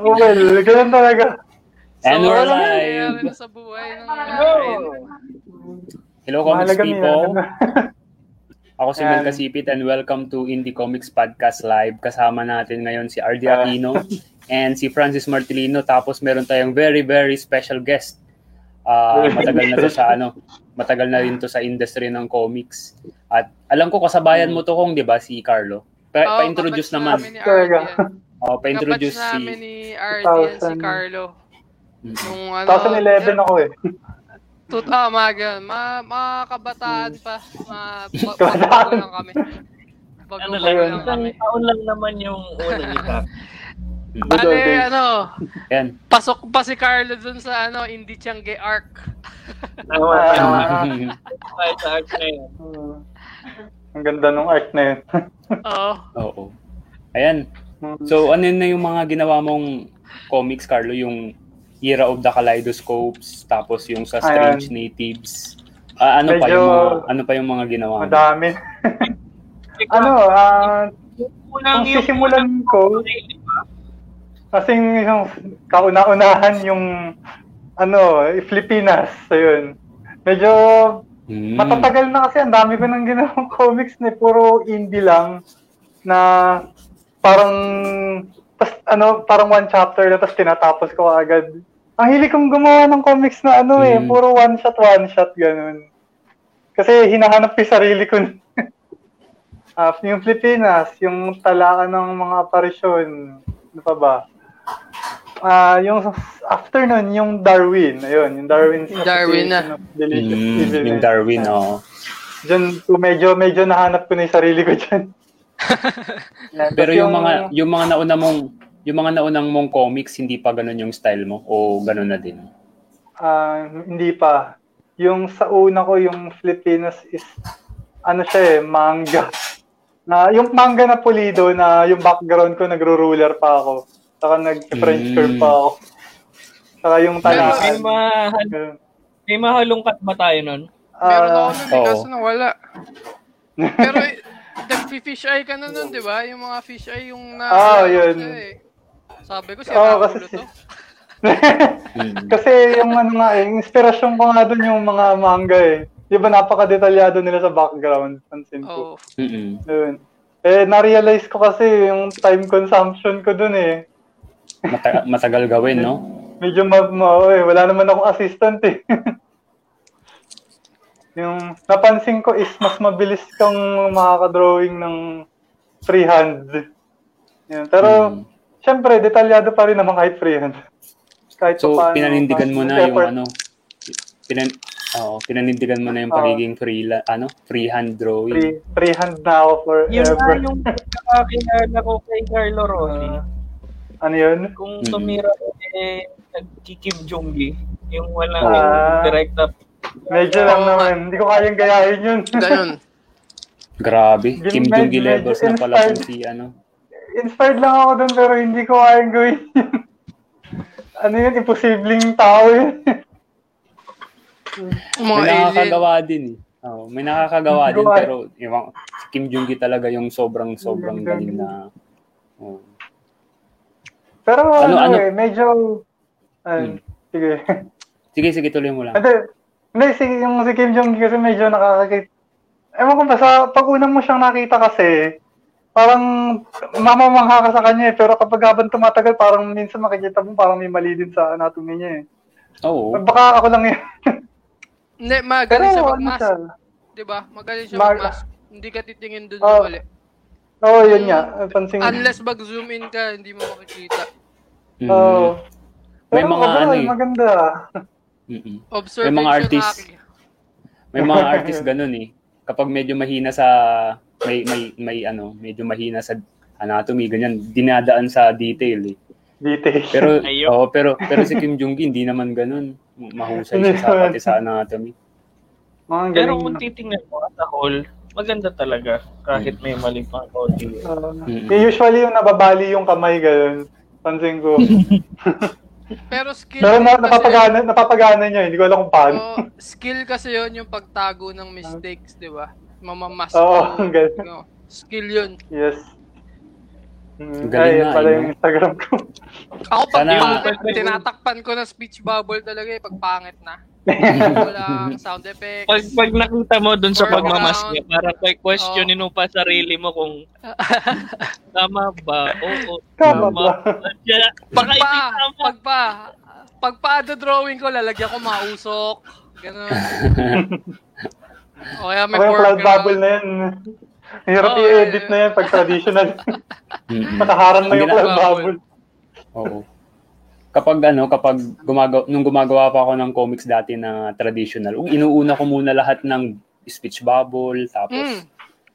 Oh, well, ganun talaga. And So, we're live. na sa buhay ng Ren? Hello, comics Mahalaga people. Ako si Mel. Kasipit and welcome to Indie Comics Podcast Live. Kasama natin ngayon si RD Ah. Aquino and si Francis Martilino. Tapos meron tayong very, very special guest. Ah, matagal na to sa ano, matagal na rin to sa industry ng comics. At alam ko kasabayan mo to kung 'di ba si Carlo. Pa- Oo, pa-introduce naman. Talaga. Oh, pa-introduce Kabatch namin si ni RD yan, si 2000. Carlo. Nung ano, 2011 ako eh. Tut ah, mga ganun. Ma, mga kabataan pa. Ma, ba- Kabataan. bago lang kami. Bago Ano lang, lang kami. taon lang naman yung una old Bale, days. ano, Yan. pasok pa si Carlo dun sa ano, Indie Tiangge arc. Tama, Ah. tama. Kahit sa art na yun. Ang ganda nung art na yun. Oo. Oo. Ayan. So, ano na yung mga ginawa mong comics, Carlo? Yung Era of the Kaleidoscopes, tapos yung sa Strange Natives. Ah, ano pa Medyo- yung mga, ano pa yung mga ginawa mo? Madami. ano, ah, Unang kung sisimulan ko, kasing yung kauna-unahan yung ano, Filipinas, ayun. Medyo Hmm. matatagal na kasi ang dami ko nang ginawang comics na puro indie lang na parang tas, ano, parang one chapter na tapos tinatapos ko agad. Ang hili kong gumawa ng comics na ano eh, Mm. puro one shot, one shot, ganun. Kasi hinahanap ko yung sarili ko. Ah, yung Filipinas, yung talaan ng mga aparisyon, ano pa ba? Ah, yung after nun, yung Darwin, ayun, yung Darwin. Darwin na. Delicious Evilness. yung Darwin, oo. Diyan, so medyo, medyo nahanap ko na yung sarili ko dyan. Pero tapos yung mga, yung mga nauna mong, yung mga naunang mong comics, hindi pa ganun yung style mo? O ganun na din? ah, hindi pa. Yung sa una ko, yung Filipinas is, ano siya eh, manga. Na, yung manga na pulido na yung background ko, nagro-ruler pa ako. Saka nag-French Mm. curve pa ako. Saka yung May, talaan. mahal, may mahalongkat ba tayo nun? Meron ako Ah, nun, oo. kaso nawala. Pero, nag-fish eye ka na nun, di ba? Yung mga fish eye yung na... Ah, yun. Eh. Sabi ko, si Oo, Raul kasi to. Kasi yung ano nga eh, inspirasyon ko nga dun yung mga manga eh. Di ba napaka-detalyado nila sa background, pansin ko. Oo. Mm-mm. Yun. Eh, na-realize ko kasi yung time consumption ko dun eh. Mata- matagal gawin, no? Medyo ma, ma eh, wala naman akong assistant eh. yung napansin ko is mas mabilis kang makaka-drawing ng freehand. Yun. Pero, Mm. syempre, detalyado pa rin naman kahit freehand. Kahit So, paano, pinanindigan mo na yung effort. ano, pinan, oo, pinanindigan mo na yung pagiging free, ano, freehand drawing. Free, freehand na ako Yun forever. na yung pagkakakilala ko kay Carlo Rossi. Ah, ano yun? Kung Mm. tumira eh, nagkikim Junggi, yung walang Ah. direct up. Medyo lang naman. Hindi ko kayang gayahin yun. Ganun. Grabe. Gin- Kim medyo levels na pala inspired. kung si ano. Inspired lang ako dun pero hindi ko kayang gawin yun. ano yun? Imposibleng tao yun. Mga May alien. nakakagawa din eh. Oo, may nakakagawa din pero yung, si Kim Jong-gi talaga yung sobrang sobrang galing na oo. Pero ano, Ano- ano? eh, medyo... Ayun, Hmm. sige. Sige, sige, tuloy mo lang. Hindi, hindi si, yung si Kim Jong-gi kasi medyo nakakakit. Ewan ko ba, sa pag una mo siyang nakita kasi, parang mamamangha ka sa kanya eh. Pero kapag habang tumatagal, parang minsan makikita mo parang may mali din sa anatomy niya eh. Oo. Baka ako lang yun. Hindi, magaling siya ano mag-mask. siya? Di ba? Magaling siya Mag- mag-mask. Hindi ka titingin dun Oh. mali. Oo, oh, yun nga. Pansin Unless mag-zoom in ka, hindi mo makikita. Mm. Oo. May Pero mga overall, ano eh. maganda. Mm-mm. Observation May mga artist. hacking. May mga artist ganun eh. Kapag medyo mahina sa may may may ano, medyo mahina sa anatomy ganyan, dinadaan sa detail eh. Detail. Pero oh, pero pero si Kim Jong-gi hindi naman ganun. Mahusay siya sa pati sa anatomy. Mga Pero kung titingnan mo as a whole, maganda talaga. Kahit may mali pang konti. Uh, Mm. Usually yung nababali yung kamay ganun. Pansin ko. Pero skill Pero na, napapagana, napapagana niya. Hindi ko alam kung paano. Oo, skill kasi yon yung pagtago ng mistakes, di ba? Mamamas. Oo, ang galing. No, skill yun. Yes. Mm, Galing Ay, nga, pala eh, yung? Instagram ko. Ako pag Sana- pangit, tinatakpan ko ng speech bubble talaga eh, pag pangit na. Walang sound effects. Pag, pag nakita mo dun sa Or pagmamas around. niya, parang kay questionin mo pa sarili mo kung tama ba? Oo. Tama Tama. ba? Diyan, Pag baka pa, hindi tama. pag pa, pag pa drawing ko, lalagyan ko mga usok. Ganun. o kaya may yung cloud foreground. bubble na yan. Hirap Oo, i-edit eh. na yan pag traditional. Nakaharang na yung cloud bubble. Oo. Kapag ano, kapag gumagawa, nung gumagawa pa ako ng comics dati na traditional, inuuna ko muna lahat ng speech bubble, tapos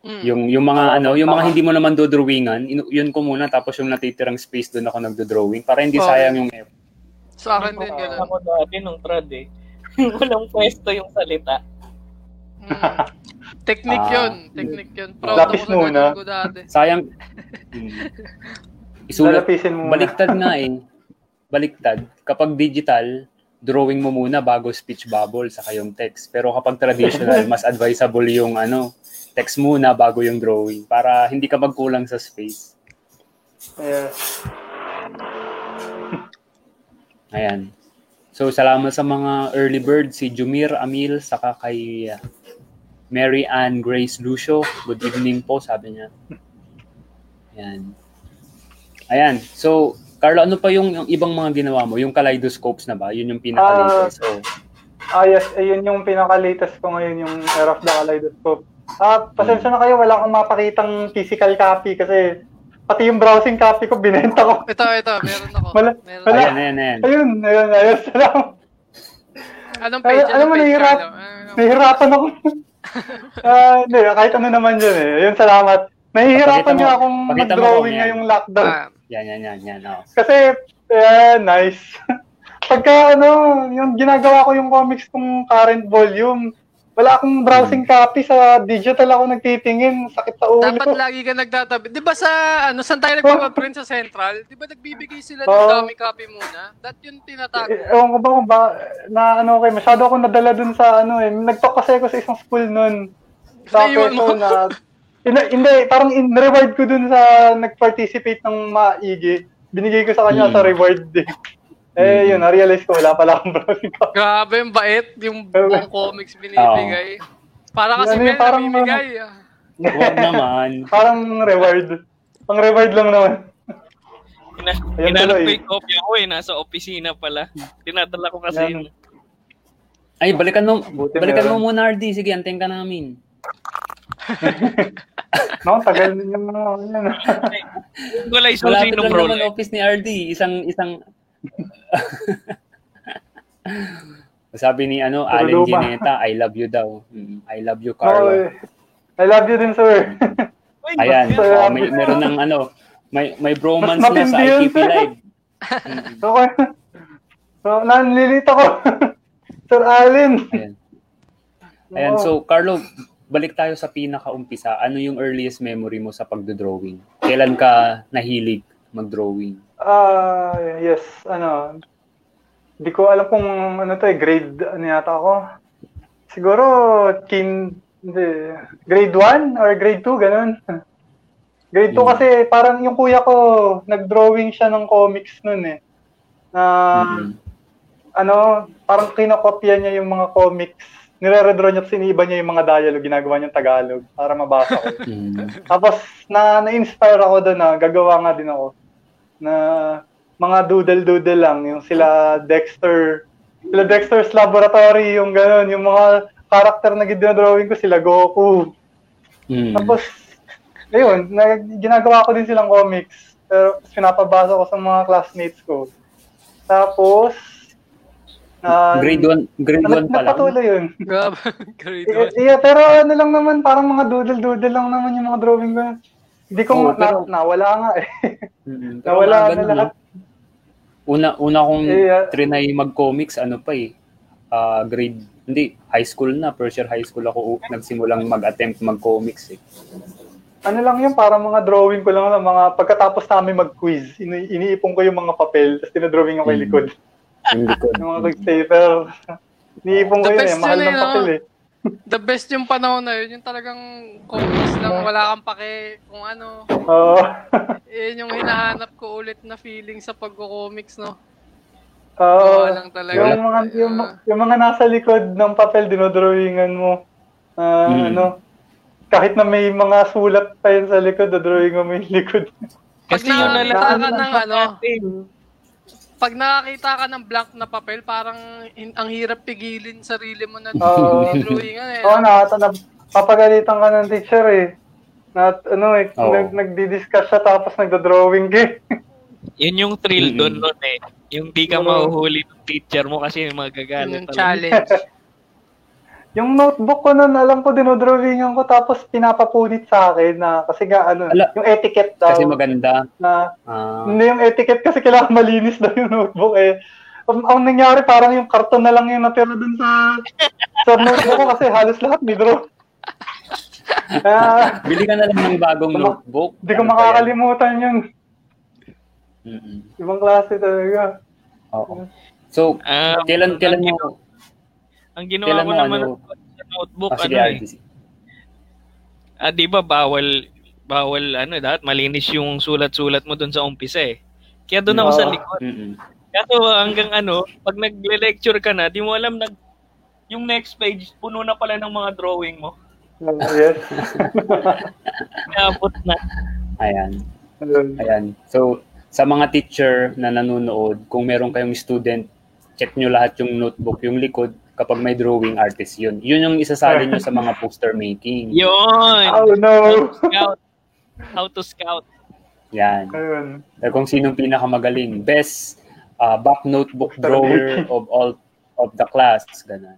Mm. Mm. yung yung mga Oo, ano, yung mga tama. hindi mo naman dodrawingan, inu- yun ko muna tapos yung natitirang space doon ako nagdo-drawing para hindi Okay. sayang yung effort. Sa akin din ganun. Ako dati nung trad eh. Walang pwesto yung salita. Mm. Technique Ah. yun. Technique yun. Proud Lapis ako muna. dati. Sayang. Mm. Isulat, Lalapisin mo muna. baliktad nga eh. Baliktad. Kapag digital, drawing mo muna bago speech bubble sa yung text. Pero kapag traditional, mas advisable yung ano, text muna bago yung drawing para hindi ka magkulang sa space. Yeah. Ayan. So, salamat sa mga early bird, si Jumir Amil, saka kay uh, Mary Ann Grace Lucio. Good evening po, sabi niya. Ayan. Ayan. So, Carlo, ano pa yung, yung ibang mga ginawa mo? Yung kaleidoscopes na ba? Yun yung pinaka-latest. So, Ah, yes. Ayun yung pinaka-latest ko ngayon, yung Era of the Kaleidoscope. Ah, pasensya na kayo, wala akong mapakitang physical copy kasi pati yung browsing copy ko, binenta ko. Ito, ito. Meron ako. Wala- Meron wala. ayan, ayan, ayan. Ayun, ayun, ayun. Salamat. Anong page? Alam- alam Anong mo, page, nahihirap- Carlo? Ano- Nahihirapan ako. Ah, hindi, kahit ano naman yun eh. Ayun, salamat. Nahihirapan nga akong mag-drawing ngayong lockdown. Ah, Yan, yan, yan, yan. Oh. Kasi, eh, nice. Pagka ano, yung ginagawa ko yung comics kong current volume, wala akong browsing copy sa digital ako nagtitingin, sakit sa ulo. dapat lagi ka nagtatabi. Di ba sa, ano, saan tayo nagpapaprint sa Central? Di ba nagbibigay sila ng Oo. dami copy muna? That yung tinatago. Eh, Ewan ko ba kung ba, na ano kay, masyado ako nadala dun sa ano eh, nagtalk kasi ako sa isang school nun. Sa Naiwan mo? peso na, Hindi, hindi, parang in-reward ko dun sa nag-participate ng maigi. Binigay ko sa kanya Hmm. sa reward eh. Eh, yun, na-realize ko, wala pala akong browsing copy. Grabe yung bait, yung buong comics binibigay. Para kasi Ano may parang, namimigay. ah. Huwag naman. Parang reward. Pang reward lang naman. Ina- Inanap ko yung kopya ko eh, nasa opisina pala. Tinadala ko kasi Yan. yun. Ay, balikan mo, Buti balikan mo muna, RD. Sige, antayin ka namin. No, tagal din yung mga yan. Wala yung Malapit susi ng lang role. naman office ni RD. Isang, isang... Sabi ni ano, Pero Allen. Gineta, I love you daw. Mm, I love you, No, Carlo. eh. I love you din, sir. Ayan? Sir, oh, may, meron ng ano, may, may bromance na sa ITP. Live. okay. So, nanlilito ko. Sir Allen. Ayan. Ayan, so Carlo, balik tayo sa pinakaumpisa. Ano yung earliest memory mo sa pagdodrawing? Kailan ka nahilig mag-drawing? Ah, yes, ano. Hindi ko alam kung ano to eh, grade ano yata ako. Siguro kin hindi, grade 1 or grade 2 ganun. Grade 2 Hmm. kasi parang yung kuya ko nag-drawing siya ng comics noon eh. Na Mhm. ano, parang kinokopya niya yung mga comics. Nire-redraw niya at siniba niya yung mga dialogue, ginagawa niyang Tagalog para mabasa ko. Mhm. Tapos na na-inspire ako doon na gagawa nga din ako na mga doodle-doodle lang, yung sila Dexter, sila Dexter's Laboratory, yung gano'n, yung mga character na ginadrawing ko, sila Goku. Mhm. Tapos, ayun, na, ginagawa ko din silang comics. Pero pinapabasa ko sa mga classmates ko. Tapos, ah, Grade 1, grade 1 pa lang. Nagpatuloy yun. Grabe. Grade Eh, 1. Yeah, pero ano lang naman, parang mga doodle-doodle lang naman yung mga drawing ko. Hindi ko, na, pero- nawala nga eh. Pero Nawala na lahat. no? Una, una kong Eh, ah. trinay mag-comics, ano pa eh, ah, grade, hindi, high school na, first year high school ako, nagsimulang mag-attempt mag-comics eh. Ano lang yun, parang mga drawing ko lang, mga pagkatapos namin mag-quiz, ini iniipon ko yung mga papel, tapos tinadrawing ako yung Mm. Yung likod. Yung mga quiz paper. iniipon ko yun eh, mahal ng eh, papel no? eh. The best yung panahon na yun, yung talagang comics lang, wala kang pake kung ano. Oo. Yun yung hinahanap ko ulit na feeling sa pagko-comics, no? Oo. Oo lang talaga. yung mga yung, yung mga nasa likod ng papel dinodrawingan mo. Ah, Mm. ano? Kahit na may mga sulat pa yun sa likod, dodrawing mo yung likod. Kasi Pag yun na nakakita lang ka ng ano. Pag nakakita ka ng blank na papel, parang hin- ang hirap pigilin sarili mo na Oo. drawingan eh. Oo, na, na, papagalitan ka ng teacher eh. Na, ano eh, Oo. nag, nagdi-discuss siya tapos nagdo-drawing ka eh. Yun yung thrill Mm. doon nun eh. Yung di ka mahuhuli ng teacher mo kasi magagalit. yung challenge. Yung notebook ko nun, alam ko, dinodrawingan ko tapos pinapapunit sa akin na, kasi nga, ano, Ala. yung etiquette daw. Kasi maganda. na, Ah, hindi yung etiquette kasi kailangan malinis daw yung notebook eh. Ang, ang nangyari, parang yung karton na lang yung natira dun sa, sa notebook ko kasi halos lahat may draw. Kaya, bili ka na lang ng bagong Ano? notebook. Hindi ko Ano makakalimutan yun. Mm-mm. Ibang klase talaga. Oo. So, Ah, kailan kailan mo Ang ginawa kailan ko mo naman ano sa notebook, ah, ano eh. Ah, di ba bawal bawal ano dapat malinis yung sulat-sulat mo doon sa umpisa eh. Kaya doon ako sa likod. Mm-mm. Kaso hanggang ano, pag nagle-lecture ka na, di mo alam nag yung next page puno na pala ng mga drawing mo. Yes. Naabot na. Ayan. Ayun. Ayan. So, sa mga teacher na nanonood, kung meron kayong student, check nyo lahat yung notebook, yung likod, kapag may drawing artist yun. Yun yung isasalin nyo sa mga poster making. Yun. Oh How no. to scout. How to scout. Yan. Ayun. Eh, kung sinong pinakamagaling. Best uh, back notebook Poster drawer making. of all of the class. Ganun.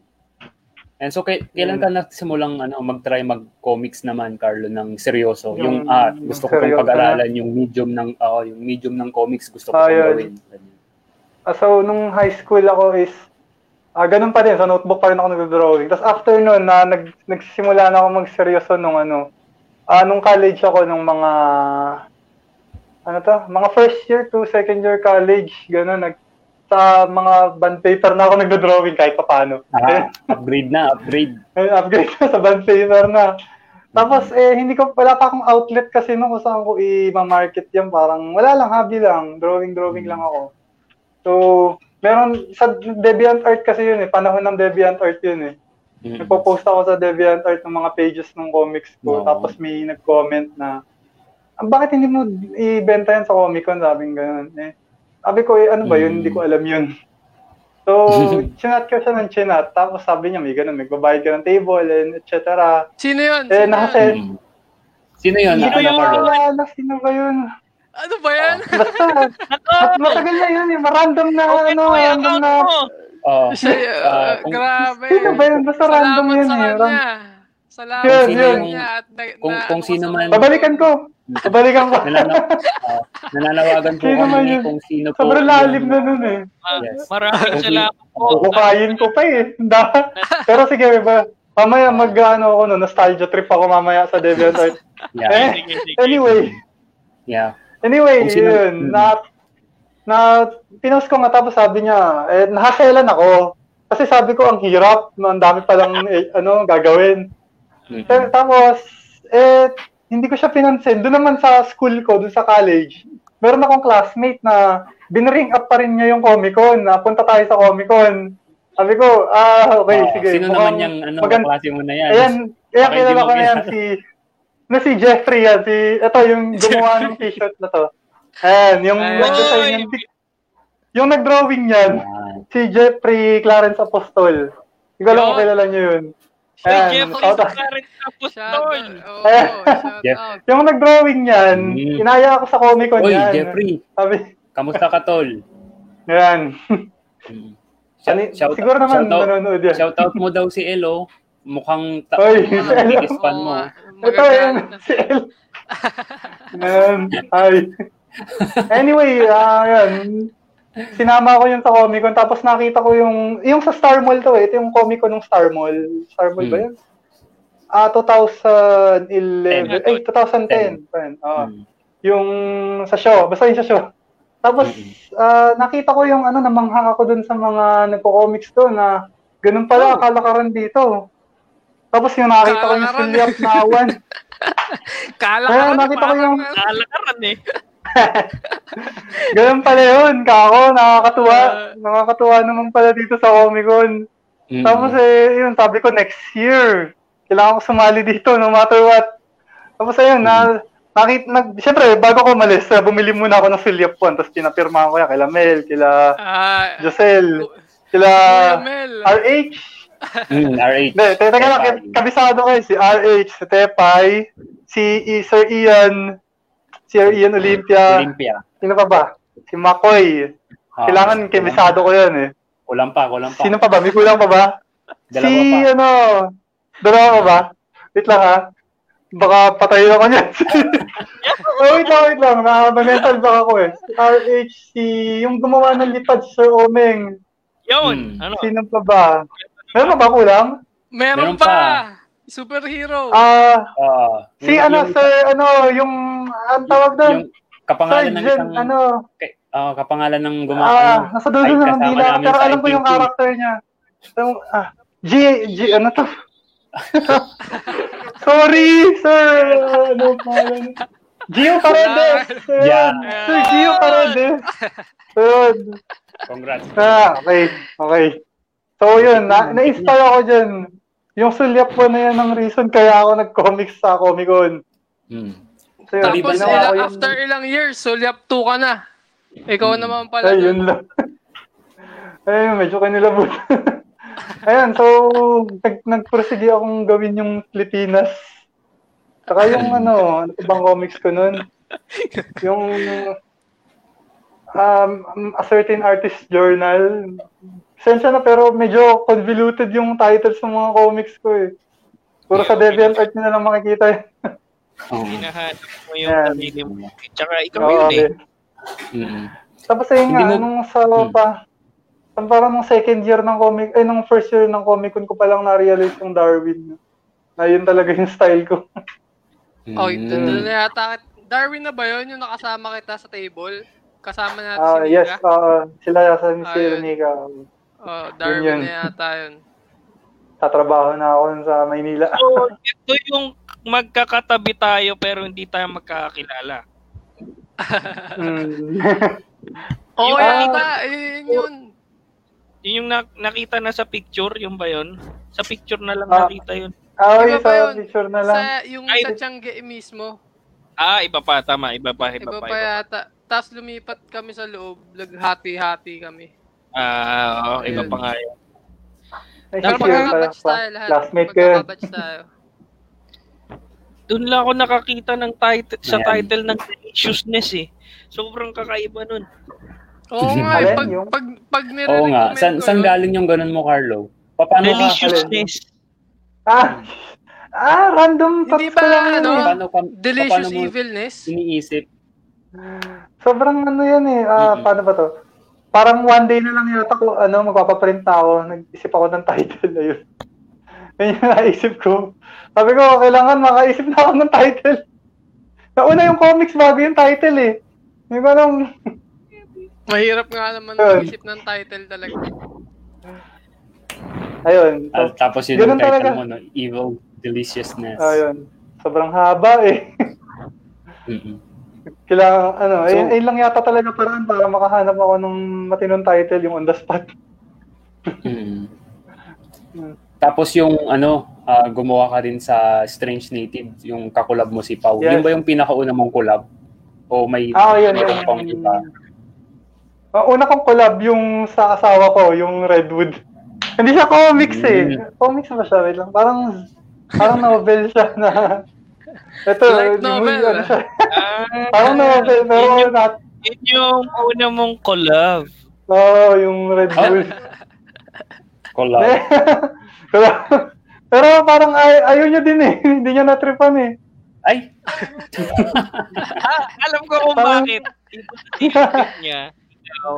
And so, kay, kailan ka nagsimulang ano, mag-try mag-comics naman, Carlo, ng seryoso? Yung, Yung- ah, yung gusto ko pong seryoso pag-aralan yung medium ng, ah, yung medium ng comics, gusto ko Ah, pong yun. gawin. Ah, so, nung high school ako is, ah, ganun pa din, sa notebook pa rin ako nag-drawing. Tapos after nun, na nag, nagsimula na ako magseryoso nung ano, ah, nung college ako, nung mga, ano to, mga first year to second year college, ganun, nag, sa mga band paper na ako nag-drawing kahit pa paano. Ah, upgrade na, upgrade. Upgrade na sa band paper na. Tapos, eh, hindi ko, wala pa akong outlet kasi no, kung saan ko i-market yan. Parang, wala lang, hobby lang. Drawing-drawing lang ako. So, meron, sa DeviantArt kasi yun eh. Panahon ng DeviantArt yun eh. Mm. Nagpo-post ako sa DeviantArt ng mga pages ng comics ko. Oo. Tapos may nag-comment na, "Ah, bakit hindi mo ibenta yan sa Comic Con? Sabi ganun. Eh, sabi ko, eh, ano ba yun? Mm. Hindi ko alam yun. So, chinat ko siya ng chinat. Tapos sabi niya, may ganun, may babayad ka ng table, and et cetera. Sino yun? Eh, Sino nasa yun? Mm. Sino yun? Hindi ko Ano, yung Carlo? maalala. Sino ba yun? Ano ba yan? Basta, mat- matagal na yun. eh. Random na, Open ano, random na. mo. Oh, Siya, Ah, uh, kung- grabe. Sino ba yun? Basta random Salamat yun sa eh. kanya. Ram- Salamat Yun, sa yun. kanya. At na, Kung- na- kung ano sino man- Babalikan ko. Babalikan ko. nanana- ah, nananawagan po Sino kami yun? kung sino po. Sobrang lalim na nun eh. Ah, Yes. Maraming Kung- salamat po. Kukukain ko pa eh. Pero sige, ba, mamaya mag ano ako no, nostalgia trip ako mamaya sa DeviantArt. Yeah. Eh, anyway, Yeah. Anyway, yun, na, na, pinost ko nga tapos sabi niya, eh, nahaselan ako. Kasi sabi ko, ang hirap, ang dami palang, eh, ano, gagawin. Mm. Pero tapos, eh, hindi ko siya pinansin. Doon naman sa school ko, doon sa college, meron akong classmate na binring up pa rin niya yung Comic Con, na punta tayo sa Comic Con. Sabi ko, ah, okay, Oh, sige. Sino mukhang naman yung ano, magan- klase mo na yan? Ayan, kaya kilala ko na yan, si, na si Jeffrey yan, si, ito, yung gumawa ng t-shirt na to. Ayan, yung nag-design ng, yung nag-drawing yan, Ah, si Jeffrey Clarence Apostol. Hindi ko alam kung Yun. kilala niyo yun. Ayan, Jeffrey, shout out. Shout Apostol. Eh. shout. Yung nag-drawing yan, Mm. inaya ako sa Comic Con Oy, yan. Jeffrey, Sabi, kamusta ka, tol? yan. Shout- siguro naman shout out- nanonood yan. Shout out mo daw si Elo. Mukhang ta- Oy, biggest fan mo. Ito yan, na. si El. Yan, ay. Anyway, ah yan. Sinama ko yun sa Comic Con, tapos nakita ko yung, yung sa Star Mall to eh, ito yung Comic Con ng Star Mall. Star Mall ba Hmm. yun? Ah, 2011, Ten. eh, 2010. Ten. Ah, Mm. yung sa show, basta yung sa show. Tapos, Mm-mm. ah, nakita ko yung ano, namangha ako dun sa mga nagko-comics doon na ganun pala, Oh. kalakaran dito. Tapos yung nakita ko yung sulyap na awan. Kala Kaya ka nakita ko yung- Kalakaran eh. Ganun pala yun, kako, nakakatuwa. Uh, nakakatuwa naman pala dito sa Comic Con. Mm. Tapos eh, yun, sabi ko next year, kailangan ko sumali dito no matter what. Tapos ayun, na, nakit, nag, siyempre, bago ko umalis, eh, bumili muna ako ng Sulyap One, tapos pinapirmahan ko yan kila Mel, kila Ah, Josel, kila Mel. RH. Mm, RH. Te- teka lang, kabisado ko eh, si RH, si Tepay, si Sir Ian, si Sir Ian Olympia, Olympia. sino pa ba? Si Makoy. Ah, Kailangan kabisado ko yan eh. Kulang pa, kulang pa. Sino pa ba? May kulang pa ba? Dalawa si, pa. ano, dalawa pa ba? Wait lang ha. Baka patayin ako niyan. oh, wait lang, wait lang. Nakaka-mental back ako eh. Si RH, si, yung gumawa ng lipad, si Sir Omeng. Yun. Hmm. Ano? Sino pa ba? Meron ba kulang? Meron, Meron pa. pa. Superhero. Ah, Ah, si yung- ano, yung- Sir, ano, yung, ang tawag doon? Yung kapangalan ng isang ano, kay- ah, kapangalan ng gumawa. ah, nasa dulo ng dila. Pero alam ko yung character niya. Yung, ah, G, G, ano to? Sorry, sir. Ano pangalan? Gio Paredes. Sir, Yeah. Sir Gio Paredes. Yun. Congrats. Ah, okay. Okay. So, yun. Na, na-inspire ako dyan. Yung sulyap po na yan ng reason kaya ako nag-comics sa Comic Con. Hmm. So, yun, Tapos ko yung- after ilang years, sulyap 2 ka na. Ikaw Hmm. naman pala. Ay, yun lang. Ayun, medyo kanilabot. Ayan, so, nag, nagpursige akong gawin yung Pilipinas. Saka yung ano, ano pa bang comics ko nun? Yung um, A Certain Artist Journal. Sensya na pero medyo convoluted yung titles ng mga comics ko eh. Puro sa DeviantArt nyo na lang makikita yun. Oo. Hinahanap mo yung Yan. sarili mo. Tsaka ikaw Oo, yun eh. okay. Mm. Tapos ayun nga, mo- nung sa Hmm. pa, ang parang nung second year ng comic, ay nung first year ng Comic ko pa lang na-realize yung Darwin. Na yun talaga yung style ko. Oh, Mm. doon doon na yata. Darwin na ba yun? Yung nakasama kita sa table? Kasama natin Ah, si yes, Nika? uh, sila sa ni Ah, Sir yun. Nika. Oh, Darwin yun. na yata yun. Tatrabaho na ako sa Maynila. So, ito yung magkakatabi tayo pero hindi tayo magkakakilala. Mm. Oo, Ah. yata. Yun yun. Yun yung na- nakita na sa picture, yung ba yun? Sa picture na lang Ah. nakita yun. Ah, Iba okay, pa sa yun. picture na lang. Sa, yung Ay, sa Tiangge mismo. Ah, iba pa, tama. Iba pa, iba, Iba pa. pa Iba pa. yata. Tapos lumipat kami sa loob. Naghati-hati kami. Ah, oo, iba pa nga yun. Ay, Pero magkakabatch tayo lahat. Classmate ko yun. Tayo. Doon lang ako nakakita ng title, sa Ayan. title ng deliciousness eh. Sobrang kakaiba nun. Oo nga, eh, pag, pag, pag Oo nire-recommend nga. San, yun, galing yung ganun mo, Carlo? Paano ka? Deliciousness. Ah, ah, random Hindi thoughts ko ba, lang yun ano? eh. Paano? Delicious paano evilness? Iniisip. Sobrang ano yan eh. Ah, Mm-mm. paano ba to? Parang one day na lang yata ko, ano, magpapaprint na ako. Nag-isip ako ng title na yun. Yun yung naisip ko. Sabi ko, kailangan makaisip na ako ng title. Nauna yung comics bago yung title eh. Hindi ko alam. Mahirap nga naman mag-isip ng title talaga. Ayun. So, tapos yun yung title talaga. mo, no? Evil Deliciousness. ayun. Sobrang haba eh. Mm-mm. Kailangan, ano, So- ayun, ayun lang yata talaga paraan para makahanap ako ng matinong title, yung on the spot. Mm. Mm. Tapos yung ano, ah, gumawa ka rin sa Strange Native, yung kakulab mo si Pau. Yes. Yun ba yung pinakauna mong collab? O may Ah, yun, yun. pang iba? Ang una kong collab yung sa asawa ko, yung Redwood. Hindi siya comics eh. Mm. Comics ba siya? Wait lang. Parang, parang novel siya na... Ito, Light yung- novel, ano ah. siya. Ah, Parang novel, pero Yun yung- not... yun yung una mong collab. Oo, oh, yung Redwood. Collab. pero, pero parang ay, ayaw niya din eh. Hindi niya natripan eh. Ay! Ah, alam ko kung Parang- bakit. Tinitip niya. Ikaw.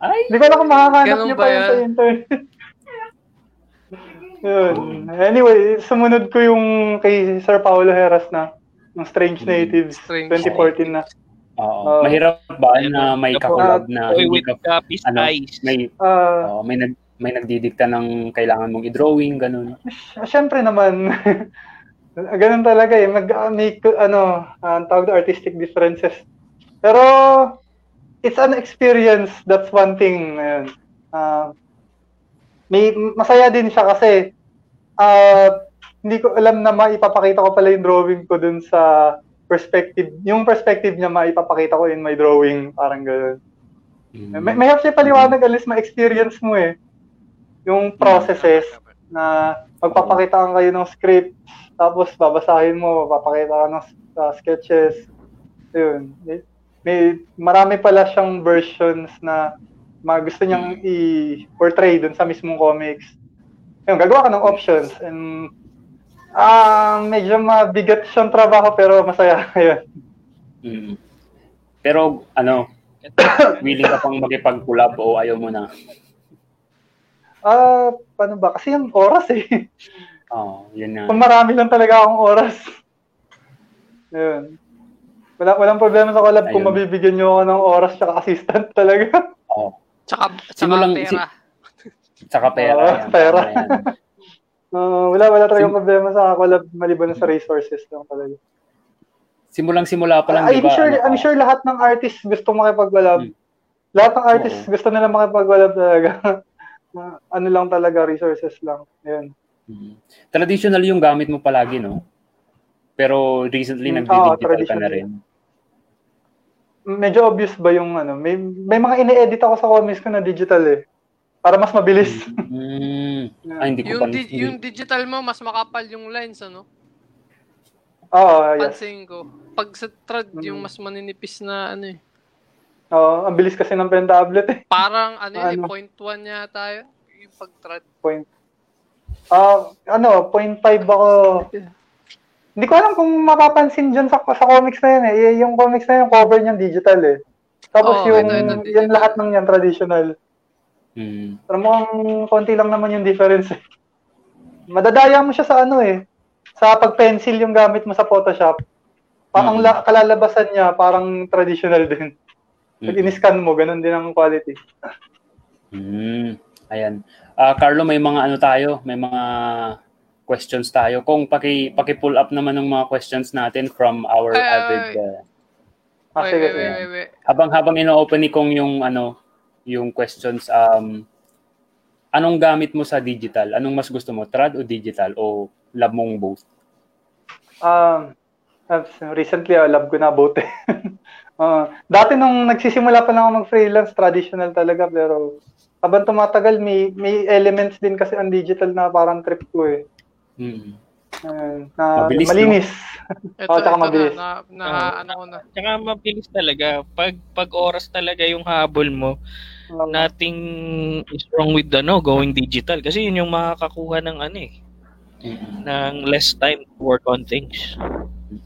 Ay! Hindi ko alam kung makakahanap ba pa yun sa internet. Yun. Anyway, sumunod ko yung kay Sir Paulo Heras na, yung Strange Mm. Natives, Strange 2014 na. Oo. Ah. mahirap ba na may kakulab na hindi with ka ano, may Ah, oh, may nag may nagdidikta ng kailangan mong i-drawing, ganun. Siyempre naman, ganun talaga eh. Mag, uh, may, ano, uh, tawag na artistic differences. Pero, it's an experience. That's one thing. Ayun. Uh, may, masaya din siya kasi, uh, hindi ko alam na maipapakita ko pala yung drawing ko dun sa perspective. Yung perspective niya maipapakita ko in my drawing. Parang ganun. Mm. May, may help siya paliwanag, at least ma-experience mo eh yung processes na magpapakita kayo ng script, tapos babasahin mo, papakita ka ng uh, sketches. Yun. May, may, marami pala siyang versions na mga gusto niyang i-portray dun sa mismong comics. Yun, gagawa ka ng options and ah uh, medyo mabigat siyang trabaho pero masaya yun. Mm. Pero ano, willing ka pang makipag-collab o ayaw mo na? Ah, uh, paano ba? Kasi yung oras eh. Oo, oh, yun na. Kung marami lang talaga akong oras. Yun. Wala, walang problema sa collab Ayun. kung mabibigyan nyo ako ng oras tsaka assistant talaga. Oo. Oh. Tsaka, tsaka Simulang, pera. Si, tsaka pera. Uh, yan, pera. uh, wala, wala talaga Sim- problema sa collab maliban na sa resources lang talaga. Simulang simula pa lang, uh, I'm diba? Sure, ano, I'm sure lahat ng artists gusto makipag-collab. Hmm. Lahat ng artists Oo. gusto nila makipag-collab talaga. ano lang talaga, resources lang. Ayun. Mm-hmm. Traditional yung gamit mo palagi, no? Pero recently, mm, nag-digital oh, ka na rin. Medyo obvious ba yung ano? May, may mga ini-edit ako sa comics ko na digital eh. Para mas mabilis. Mm. yeah. Ay, hindi ko yung, pa, di- yung digital mo, mas makapal yung lines, ano? Oo, oh, yes. Pansin ko. Pag sa trad, mm. yung mas maninipis na ano eh. Oo, ang bilis kasi ng pen tablet eh. Parang ano yun, ano? point 1 yata yun, yung pag-trad. Point. Ah, uh, ano, point 5 ako. Hindi ko alam kung mapapansin dyan sa, sa comics na yun eh. Yung comics na yun, cover niyan digital eh. Tapos oh, yung, ito, ito, yung lahat ng yan traditional. Hmm. Pero mukhang konti lang naman yung difference eh. Madadaya mo siya sa ano eh. Sa pag-pencil yung gamit mo sa Photoshop. Parang hmm. la- kalalabasan niya, parang traditional din. Pag mm-hmm. in-scan mo, ganun din ang quality. Mm. Ayan. Uh, Carlo, may mga ano tayo, may mga questions tayo. Kung paki paki-pull up naman ng mga questions natin from our uh, avid uh, ah, wait, wait, wait, wait, wait. Habang habang ino-open ni Kong yung ano, yung questions um anong gamit mo sa digital? Anong mas gusto mo, trad o digital o love mong both? Um recently uh, love ko na both. Uh, dati nung nagsisimula pa lang ako mag-freelance, traditional talaga, pero habang tumatagal, may, may elements din kasi ang digital na parang trip ko eh. Mm-hmm. Uh, na mabilis, malinis. No? Ito, oh, ito mabilis. na, na, na uh, ano ko na. Tsaka mabilis talaga. Pag, pag oras talaga yung habol mo, uh, nothing is wrong with the no, going digital. Kasi yun yung makakakuha ng ano eh. Mm-hmm. ng less time to work on things.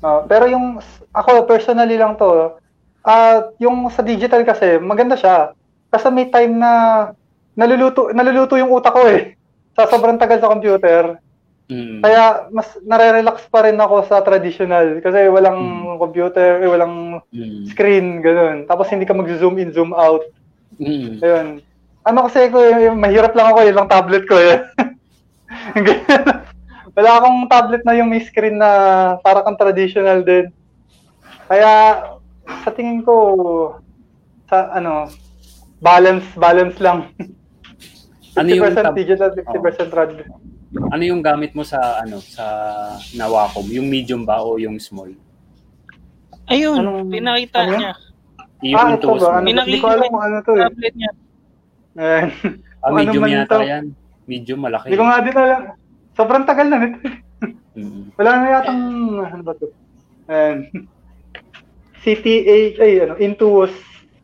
Uh, pero yung ako personally lang to, uh, yung sa digital kasi, maganda siya. Kasi may time na naluluto, naluluto yung utak ko eh. Sa sobrang tagal sa computer. Mm. Kaya mas nare-relax pa rin ako sa traditional kasi walang mm. computer, eh, walang mm. screen, ganun. Tapos hindi ka mag-zoom in, zoom out. Mm. Ayun. Ano kasi ko, yung, mahirap lang ako, yung tablet ko eh. Wala akong tablet na yung may screen na para kang traditional din. Kaya sa tingin ko sa ano balance balance lang. 50% ano yung tab- digital, 50% oh. rad. Ano yung gamit mo sa ano sa Nawacom? Yung medium ba o yung small? Ayun, Anong, pinakita ano? niya. Yung ah, ito ba? Ano, hindi ko alam kung ano to eh. Tablet niya. Ayan. Ah, medium ano yata to? yan. Medium, malaki. Hindi ko nga din alam. Sobrang tagal na nito. mm-hmm. Wala na yatang, ano ba to? Ayan. CTA, ay ano, Intuos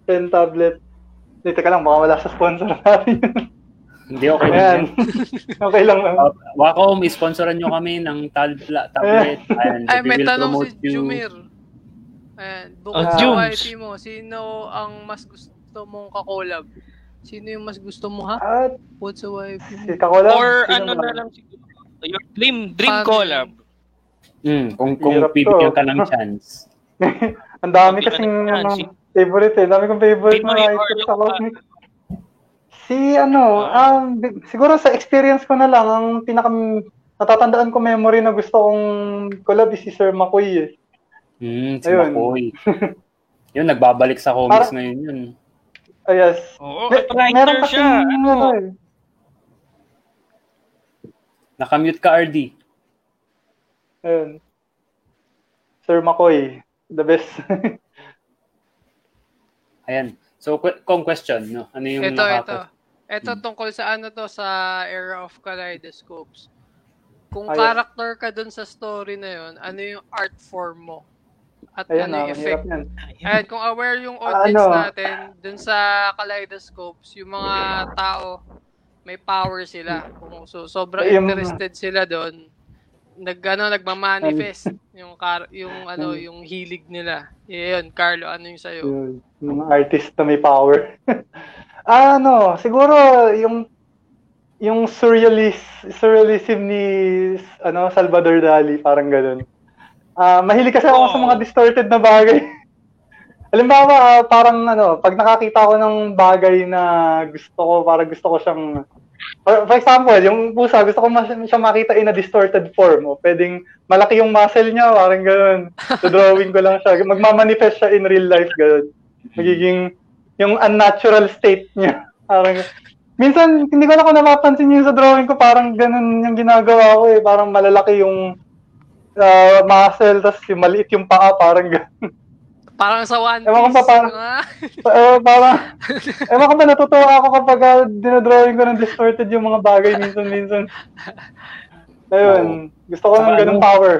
10 tablet. Hindi, teka lang, baka wala sa sponsor natin. Hindi, okay lang. okay lang lang. Uh, Wacom, isponsoran nyo kami ng tab- tablet. and Ay, may tanong si Jumir. Ayan, bukod uh, sa YP mo, sino ang mas gusto mong kakolab? Sino yung mas gusto mo ha? At, bukod sa YP mo. Si kakolab? Or ano na lang siguro, your dream, dream Paano collab. Hmm, kung, kung bibigyan ka ng chance. Ang dami kasi ng favorite eh. Dami kong favorite na writer sa comic. Si ano, um, siguro sa experience ko na lang, ang pinaka natatandaan ko memory na gusto kong collab is si Sir Makoy eh. Hmm, si Ayun. Makoy. yun, nagbabalik sa comics Para, ngayon yun. Oh, yes. Oo, Mer- meron kasi siya. Ano, ano eh. Nakamute ka, RD. Ayun. Sir Makoy, the best. Ayan. So, kung question, no? Ano yung Ito, nakaka- ito. Ito hmm. tungkol sa ano to, sa era of kaleidoscopes. Kung Ayun. character ka dun sa story na yon ano yung art form mo? At Ayun, ano yung effect? Ayan, kung aware yung audience ano? natin dun sa kaleidoscopes, yung mga tao, may power sila. Kung so, sobrang yung, interested sila doon, nag ano nagma-manifest yung car yung ano yung hilig nila. Yun, Carlo, ano yung sa'yo? Yung, mga artist na may power. ah, ano, siguro yung yung surrealist, surrealism ni ano Salvador Dali, parang ganoon. Ah, uh, mahilig kasi ako oh. sa mga distorted na bagay. Halimbawa, uh, parang ano, pag nakakita ko ng bagay na gusto ko, para gusto ko siyang For, for example, yung pusa, gusto ko mas, siya makita in a distorted form. O, pwedeng malaki yung muscle niya, parang gano'n. So, drawing ko lang siya. Magmamanifest siya in real life, gano'n. Magiging yung unnatural state niya. Parang, Minsan, hindi ko na ako napapansin yung sa drawing ko, parang ganun yung ginagawa ko eh. Parang malalaki yung uh, muscle, tapos yung maliit yung paa, parang ganun. Parang sa One Piece. Ewan ko pa, parang, uh, parang, ewan ko ba, natutuwa ako kapag uh, dinodrawing ko ng distorted yung mga bagay minsan-minsan. Ayun, gusto ko ng ganung ano, power.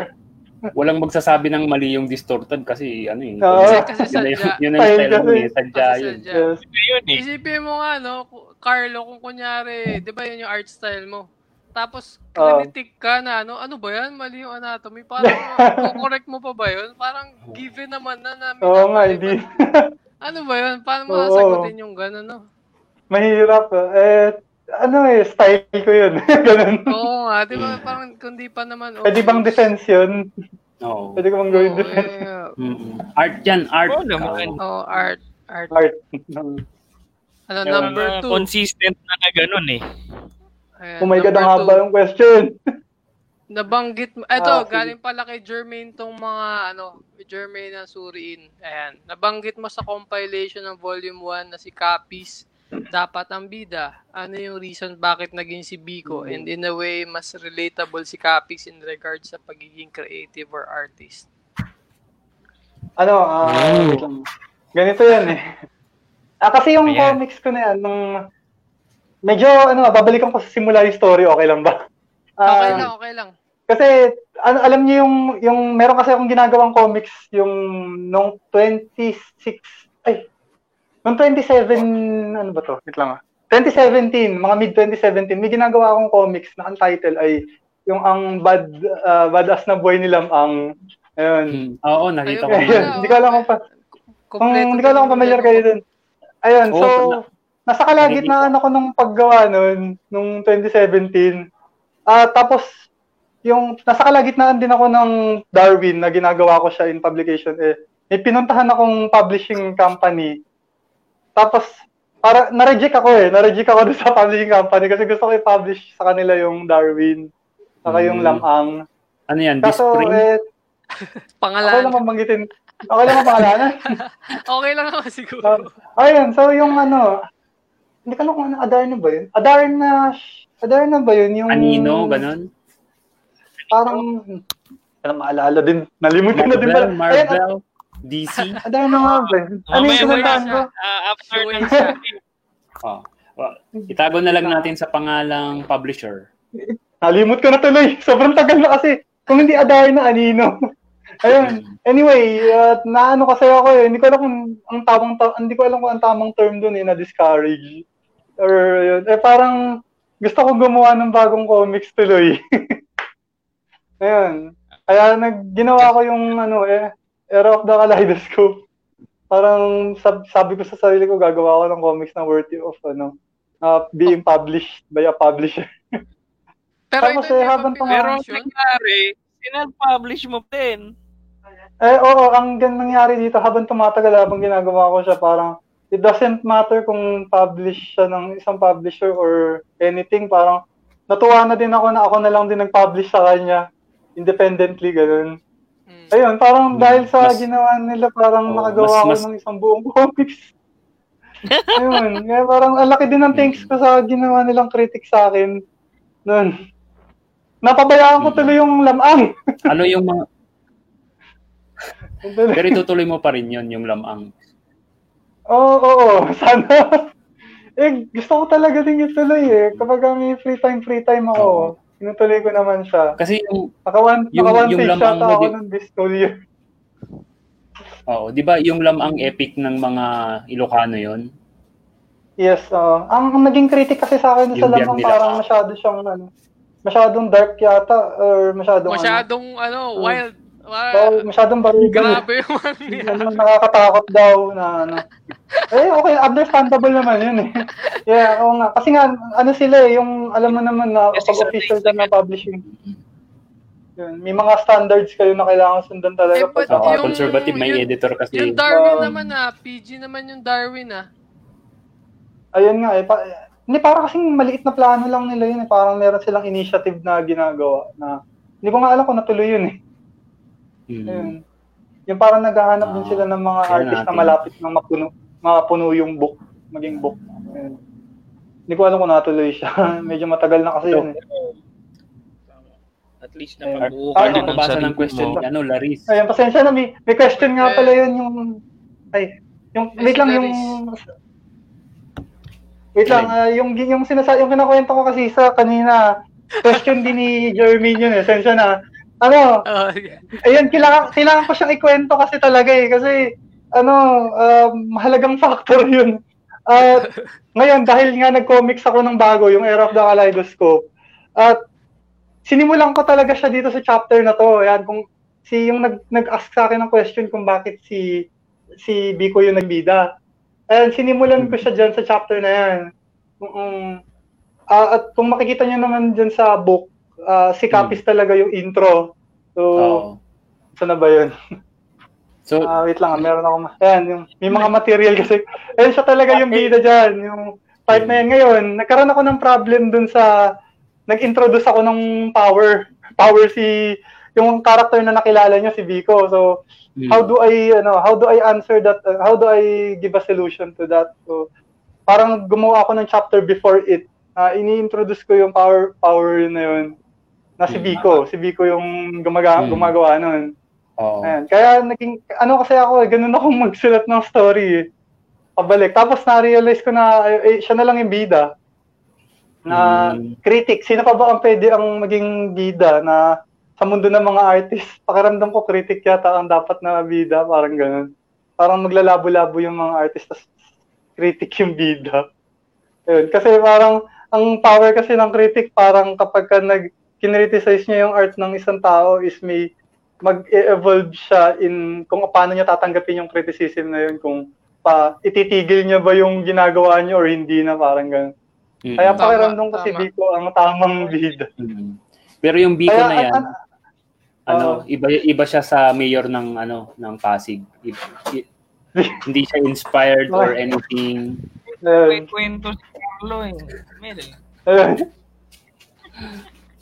Walang magsasabi ng mali yung distorted kasi ano eh. Kasi, kasi sadya. Yun ang style mo eh, sadya yun. Yes. Eh. Isipin mo nga, no, Carlo, kung kunyari, di ba yun yung art style mo? Tapos, clinic ka na, ano, ano ba yan? Mali yung anatomy. Parang, correct mo pa ba yun? Parang, given naman na namin. Oo nga, hindi. ano ba yun? Paano mo sasagutin yung gano'n, no? Mahirap. Eh, ano eh, style ko yun. Ganun. Oo nga, di ba? Parang, kundi pa naman. Okay. Pwede bang defense yun? Oo. Pwede ko bang gawin oh, defense? Yeah. Mm-hmm. Art yan, art. Oo oh, naman. Oh, art. Art. Art. Ano, yung number two. Consistent na na ganun eh. Ayan, oh my God, ang haba yung question. Nabanggit mo. Ito, ah, galing pala kay Jermaine tong mga, ano, Jermaine ng Suriin. Ayan. Nabanggit mo sa compilation ng volume 1 na si Capis, dapat ang bida. Ano yung reason bakit naging si Biko? And in a way, mas relatable si Capis in regards sa pagiging creative or artist. Ano, uh, oh. ganito yan eh. Ah, kasi yung Ayan. comics ko na yan, nung medyo, ano, babalikan ko sa simula yung story, okay lang ba? Uh, okay lang, okay lang. Kasi, ano, alam niyo yung, yung, meron kasi akong ginagawang comics, yung, nung 26, ay, nung 27, ano ba to? Wait lang ah. 2017, mga mid-2017, may ginagawa akong comics na ang title ay yung ang bad uh, badass na boy ni Lamang. Ayun. Hmm. Oo, nakita ko. Ayun, hindi ko alam kung pa, kung hindi ko alam kung familiar kayo dun. Ayun, oh, so, nasa kalagitnaan ako nung paggawa nun, nung 2017. Ah, uh, tapos, yung, nasa kalagitnaan din ako ng Darwin na ginagawa ko siya in publication. Eh, may pinuntahan akong publishing company. Tapos, para, na-reject ako eh. Na-reject ako sa publishing company kasi gusto ko i-publish sa kanila yung Darwin. Saka yung hmm. Lamang. Ano yan? Kaso, eh, Pangalan. Ako lang mabanggitin. Okay lang ang pangalanan? okay lang naman siguro. Uh, ayun, so yung ano, hindi ka lang kung ano, Adarna ba yun? Adarna, Adarna ba yun? Yung, Anino, ganun? Parang, kaya maalala din. Nalimutan na din pala. Marvel, Marvel, DC. Adarna nga ba? Ano yung sinuntahan ko? Uh, after na oh. Well, itago na lang natin sa pangalang publisher. Nalimut ko na tuloy. Sobrang tagal na kasi. Kung hindi Adarna, Anino. Ayun. Anyway, uh, naano kasi ako eh. Hindi ko alam kung ang tamang ta- hindi ko alam kung ang tamang term doon eh na discourage. Or yun. Eh parang gusto ko gumawa ng bagong comics tuloy. Ayun. Kaya nag ginawa ko yung ano eh Era of the Kaleidoscope. Parang sab- sabi ko sa sarili ko gagawa ko ng comics na worthy of ano uh, being published by a publisher. Pero Tapos eh, habang Pero nangyari, sinal-publish mo din. Eh, oo, ang gan nangyari dito habang tumatagal habang ginagawa ko siya, parang it doesn't matter kung publish siya ng isang publisher or anything, parang natuwa na din ako na ako na lang din nag-publish sa kanya independently, ganun. Mm. Ayun, parang mm. dahil sa mas, ginawa nila, parang oh, nakagawa mas, ako ng isang buong comics. Ayun, kaya parang ang laki din ng thanks ko sa ginawa nilang critic sa akin. Noon. Napabayaan ko tuloy yung lamang. ano yung mga... Pero itutuloy mo pa rin yon yung lamang. Oo, oo, oo. Sana. eh, gusto ko talaga din ituloy eh. Kapag may free time, free time ako, oh. Tinutuloy ko naman siya. Kasi yung... Naka one, yung, naka one yung lamang mo, ako di... ng this school year. Oo, di ba yung lamang epic ng mga Ilocano yon? Yes, uh, ang, ang naging critic kasi sa akin sa lamang parang masyado siyang ano, masyadong dark yata or masyadong masyadong ano, ano wild Wow. So, masyadong barigan. Grabe yung ano, nakakatakot daw na ano. Eh, okay, understandable naman yun eh. Yeah, oo nga. Kasi nga, ano sila eh, yung alam mo naman na yes, pag official ka na publishing. Yun, may mga standards kayo na kailangan sundan talaga. Eh, pag yung, conservative, may yung, editor kasi. Yung Darwin um, naman ah, PG naman yung Darwin ah. Ayun nga eh, pa, hindi, parang kasing maliit na plano lang nila yun. Eh. Parang meron silang initiative na ginagawa na hindi ko nga alam kung natuloy yun eh. Mm. Ayun. Yung parang naghahanap uh, din ah, sila ng mga artist natin. na malapit na mapuno, mapuno yung book, maging book. Ayun. Hindi ko alam kung natuloy siya. Medyo matagal na kasi yun eh. At least na pagbuo ka din ng ng question mo. ano, Laris. Ayun, pasensya na. May, may question nga pala yun yung... Ay, yung, wait lang, yung Wait lang, uh, yung yung sinasa yung kinakwento ko kasi sa kanina, question din ni Jeremy yun eh. Sensya na. Ano? Uh, yeah. Ayun, kailangan, kailangan ko siyang ikwento kasi talaga eh. Kasi, ano, uh, mahalagang factor yun. At, uh, ngayon, dahil nga nag-comics ako ng bago, yung Era of the Kaleidoscope, at sinimulan ko talaga siya dito sa chapter na to. Ayan, kung si yung nag, nag-ask sa akin ng question kung bakit si si Biko yung nagbida. And sinimulan ko siya dyan sa chapter na yan. Um, uh, at kung makikita niyo naman dyan sa book, uh, si Capis hmm. talaga yung intro. So, oh. saan na ba yun? So, uh, wait lang, meron ako, ayan, yung, may mga material kasi, ayun siya talaga yung bida dyan, yung part na yan. Ngayon, nagkaroon ako ng problem dun sa, nag-introduce ako ng power, power si, yung character na nakilala niyo si Vico. So, Mm. How do I ano, how do I answer that? Uh, how do I give a solution to that? So parang gumawa ako ng chapter before it. Uh, ini-introduce ko yung power power na yun. Na si Biko, si Biko yung gumaga, mm. gumagawa noon. Oh. Ayan. Kaya naging ano kasi ako, ganun akong magsulat ng story. Eh. Pabalik. Tapos na-realize ko na eh, siya na lang yung bida. Na mm. critic, sino pa ba ang pwede ang maging bida na sa mundo ng mga artist, pakiramdam ko critic yata ang dapat na bida, parang ganun. Parang maglalabo-labo yung mga artist, tas critic yung bida. Ayun. Kasi parang, ang power kasi ng critic, parang kapag ka nag, kinriticize niya yung art ng isang tao is may mag-evolve siya in kung paano niya tatanggapin yung criticism na yun, kung pa ititigil niya ba yung ginagawa niya or hindi na parang ganun. Mm-hmm. Kaya pakiramdam ko si Biko ang tamang bida. Mm-hmm. Pero yung Biko Kaya, na yan, an- ano, uh, iba iba siya sa mayor ng ano ng Pasig. I, i, hindi siya inspired or anything. Kwento si Carlo eh. Meron.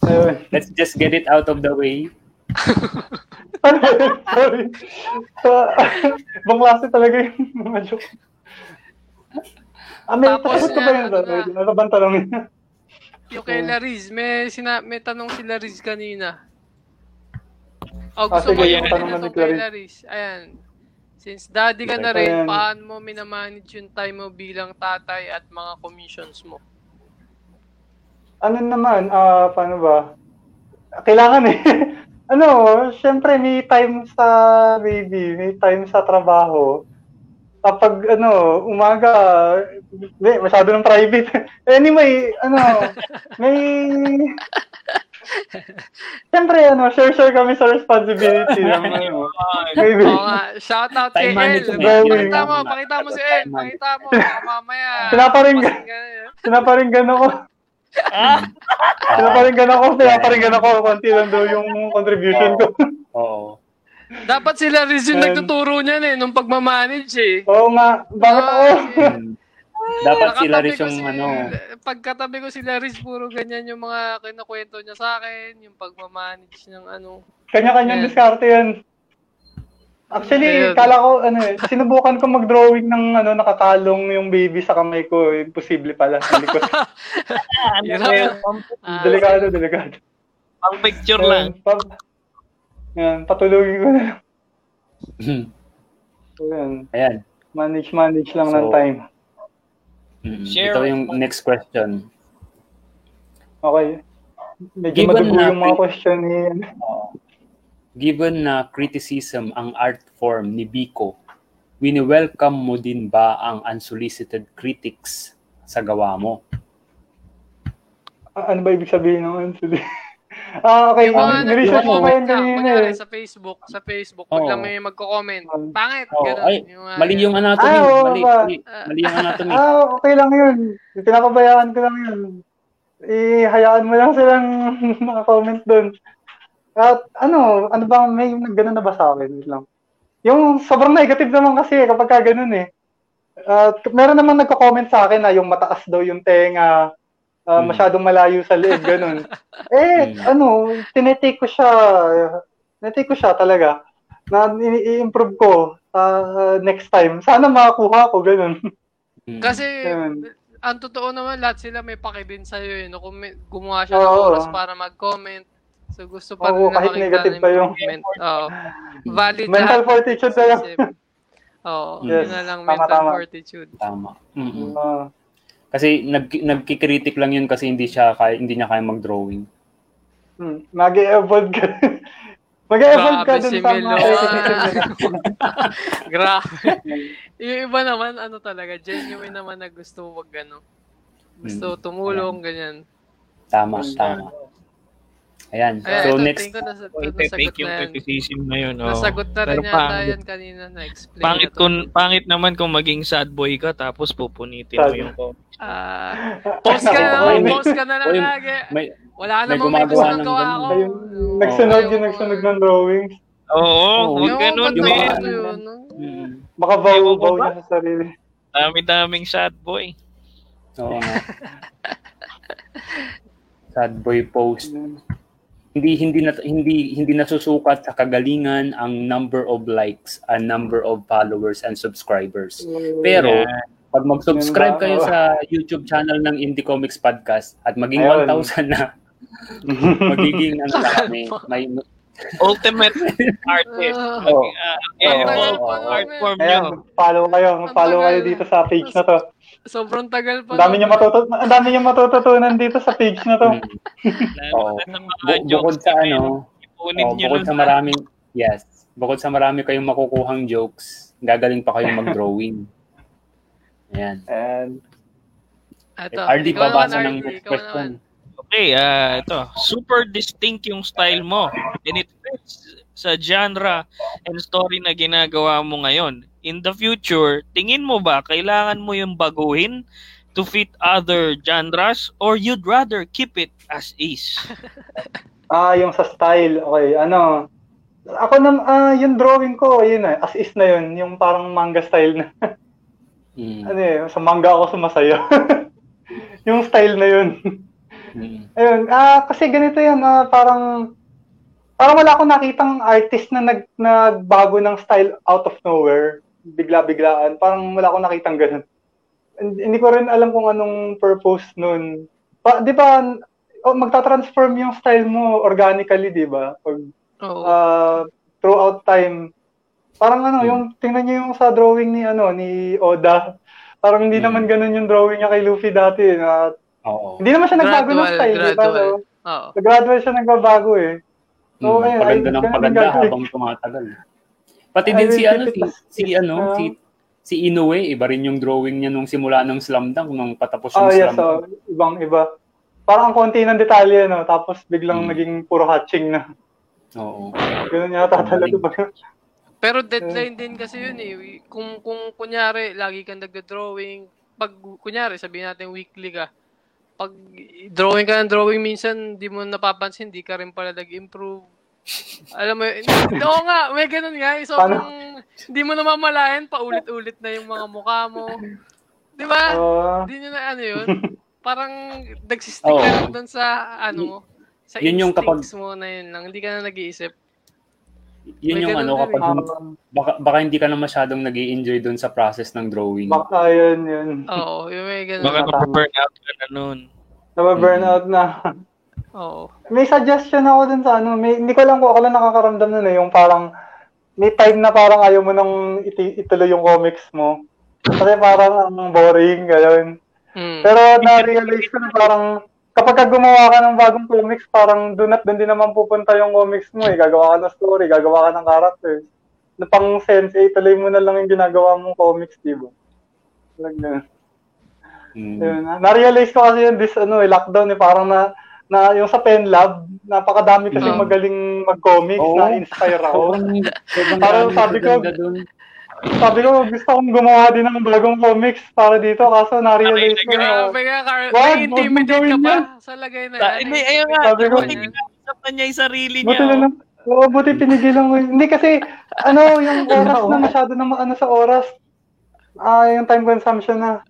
Let's just get it out of the way. Sorry. Bang klase talaga yung mga joke. Ah, may Tapos ko ba yun? Ano ba tanong niya? Yung kay Lariz, may, sina, may tanong si Lariz kanina. Oh, gusto ah, sige, mo yung tanong na ni Clarice. Ayan. Since daddy ka na rin, paano mo minamanage yung time mo bilang tatay at mga commissions mo? Ano naman, ah, uh, paano ba? Kailangan eh. ano, syempre may time sa baby, may time sa trabaho. Kapag ano, umaga, hindi, masyado ng private. anyway, ano, may Siyempre, ano, share-share kami sa responsibility. ng, ano, maybe. Oo nga, shout out kay El. Pakita mo, pakita mo si El. Pakita mo, mamaya. Pinaparinggan, pinaparinggan ako. Ah? pinaparinggan ako, pinaparinggan ako. Konti lang daw yung contribution ko. Oo. Dapat sila rin yung nagtuturo niyan eh, nung pagmamanage eh. Oo nga, bakit ako? Dapat sila rin yung si, ano. Pagkatabi ko sila Riz, puro ganyan yung mga kinukwento niya sa akin, yung pagmamanage ng ano. Kanya-kanyang diskarte yan. Actually, Ayun. kala ko, ano eh, sinubukan ko mag-drawing ng ano, nakakalong yung baby sa kamay ko. Imposible pala. Hindi ko. ano eh, ah, delikado, delikado. Pang picture lang. Pa, yan, patulogin ko na lang. so, yan. Ayan. Manage, manage lang so, ng time. Mm-hmm. Share Ito yung next question. Okay. Medyo Given madugo yung mga question ni... Uh, given na criticism ang art form ni Biko, wini-welcome mo din ba ang unsolicited critics sa gawa mo? ano ba ibig sabihin ng unsolicited? ah, okay. Yung mga um, mo ba yun kanina eh. Sa Facebook, sa Facebook, oh. lang may magko-comment. Pangit, oh, ganun. Ay, yung, uh, mali yung anatomy. Ah, oh, mali, mali, mali yung anatomy. ah, okay lang yun. Pinapabayaan ko lang yun. Ihayaan mo lang silang maka-comment doon. At ano, ano ba, may gano'n na ba sa akin? lang. Yung sobrang negative naman kasi kapag ka ganun eh. At uh, meron naman nagko-comment sa akin na yung mataas daw yung tenga, uh, hmm. masyadong malayo sa leeg, ganun. eh, hmm. ano, tinetake ko siya, tinetake ko siya talaga, na i-improve ko uh, next time. Sana makakuha ko, ganun. Hmm. Kasi, ganun. ang totoo naman, lahat sila may pakibin sa'yo eh. No? Kung gumawa siya ng oras para mag-comment, So gusto pa rin kahit negative pa yung Oo. Valid mental fortitude na lang. Oo, yes. yun na lang tama, mental tama. fortitude. Tama. Mm-hmm. Uh, kasi nag nagki-critic lang yun kasi hindi siya kaya hindi niya kaya mag-drawing. Hmm, mag-evolve ka. mag-evolve ka dun si sa mga Grabe. yung iba naman, ano talaga, genuine naman na gusto wag ano. Gusto hmm. tumulong, ganyan. Tama, tama. Ayan. Ayan so, ito, next. Ko nasa, nasagot yung na criticism na yun. Oh. Nasagot na rin yata yan kanina na-explain. Pangit, kun, pangit naman kung maging sad boy ka tapos pupunitin mo yung comments. Ah, post ka na lang, post ka na lang lagi. May, Wala namang may gusto ng gawa ako. Nagsunog yung nagsunog ng drawings. Oo, huwag ganun, men. Baka baw-baw niya sa sarili. Dami-daming sad boy. Oo nga. sad boy post hindi hindi na, hindi hindi nasusukat sa kagalingan ang number of likes and number of followers and subscribers. Pero yeah. pag mag-subscribe kayo sa YouTube channel ng Indie Comics Podcast at maging Ayun. 1,000 na magiging ano kami may ultimate artist. Uh, oh. uh, evolve oh, oh, art form nyo. Follow kayo. Follow kayo dito sa page na to. Sobrang tagal pa. Ang dami niyo matutut ang dami niyo matututunan dito sa page na to. oh, bu- bukod sa ano, oh, bukod sa maraming yes, bukod sa marami kayong makukuhang jokes, gagaling pa kayong mag-drawing. Ayan. And Ito, RD babasa ng next question. Okay, uh, ito. Super distinct yung style mo. And it fits sa genre and story na ginagawa mo ngayon. In the future, tingin mo ba kailangan mo yung baguhin to fit other genres or you'd rather keep it as is? ah, yung sa style. Okay, ano, ako na, uh, yung drawing ko, yun eh, as is na yun, yung parang manga style na. mm. Ano eh, sa manga ako sumasaya. yung style na yun. mm. Ayun, ah, kasi ganito yan, ah, parang parang wala akong nakitang artist na nag, nagbago ng style out of nowhere. Bigla-biglaan. Parang wala akong nakitang ganun. Hindi ko rin alam kung anong purpose nun. Pa, di ba, oh, magta-transform yung style mo organically, di ba? Pag, oh. uh, throughout time. Parang ano, hmm. yung tingnan niyo yung sa drawing ni ano ni Oda. Parang hindi hmm. naman ganun yung drawing niya kay Luffy dati na Oo. Hindi naman siya nagbago ng style, gradual. di ba? So, Oo. Gradual siya nagbabago eh. So, hmm, ayun, paganda ng paganda habang tumatagal. Pati din si ano si, si ano uh, si si Inoue, iba rin yung drawing niya nung simula ng Slam Dunk nung patapos yung oh, Slam Dunk. Oh, yes, ibang iba. Parang ang konti ng detalye no, tapos biglang hmm. naging puro hatching na. Oo. Ganun yata talaga ba? Pero deadline din kasi yun eh. Kung kung kunyari lagi kang nagdo-drawing, pag kunyari sabihin natin weekly ka, pag drawing ka ng drawing minsan, di mo napapansin, di ka rin pala nag-improve. Alam mo, oo nga, may ganun nga. Eh, sobrang, hindi mo namamalayan, paulit-ulit na yung mga mukha mo. Di ba? Hindi uh, nyo na ano yun. Parang nagsistick oh. ka lang doon sa ano mo. Sa yun yung kapag mo na yun lang. Hindi ka na nag-iisip. Yun May yung ano, kapag eh. baka, baka hindi ka na masyadong nag enjoy doon sa process ng drawing. Baka yun, yun. Oo, yung may ganun. Baka na-burn out ka na noon. Na-burn out na. Oo. May suggestion ako dun sa ano, may, hindi ko lang ko ako lang nakakaramdam nun eh, yung parang may time na parang ayaw mo nang iti- ituloy yung comics mo. Kasi parang ang boring, gano'n. Hmm. Pero na-realize ko na parang kapag ka gumawa ka ng bagong comics, parang doon at doon din naman pupunta yung comics mo eh. Gagawa ka ng story, gagawa ka ng characters. Na pang sense, eh, tuloy mo na lang yung ginagawa mong comics, di ba? Like, mm. Yun, na-realize ko kasi yun, this ano, eh, lockdown eh, parang na, na yung sa Pen Lab, napakadami kasi no. magaling mag-comics, oh. na-inspire ako. parang sabi ko, sabi ko, gusto kong gumawa din ng bagong comics para dito, kaso na-realize ko na. Wag, intimidate ka pa sa lagay na yan. Hindi, ayun nga. Sabi ko, kinakasapan niya yung sarili niya. Buti na lang. Oo, buti pinigilan ko. Hindi kasi, ano, yung oras na masyado na ano sa oras. Ah, yung time consumption na.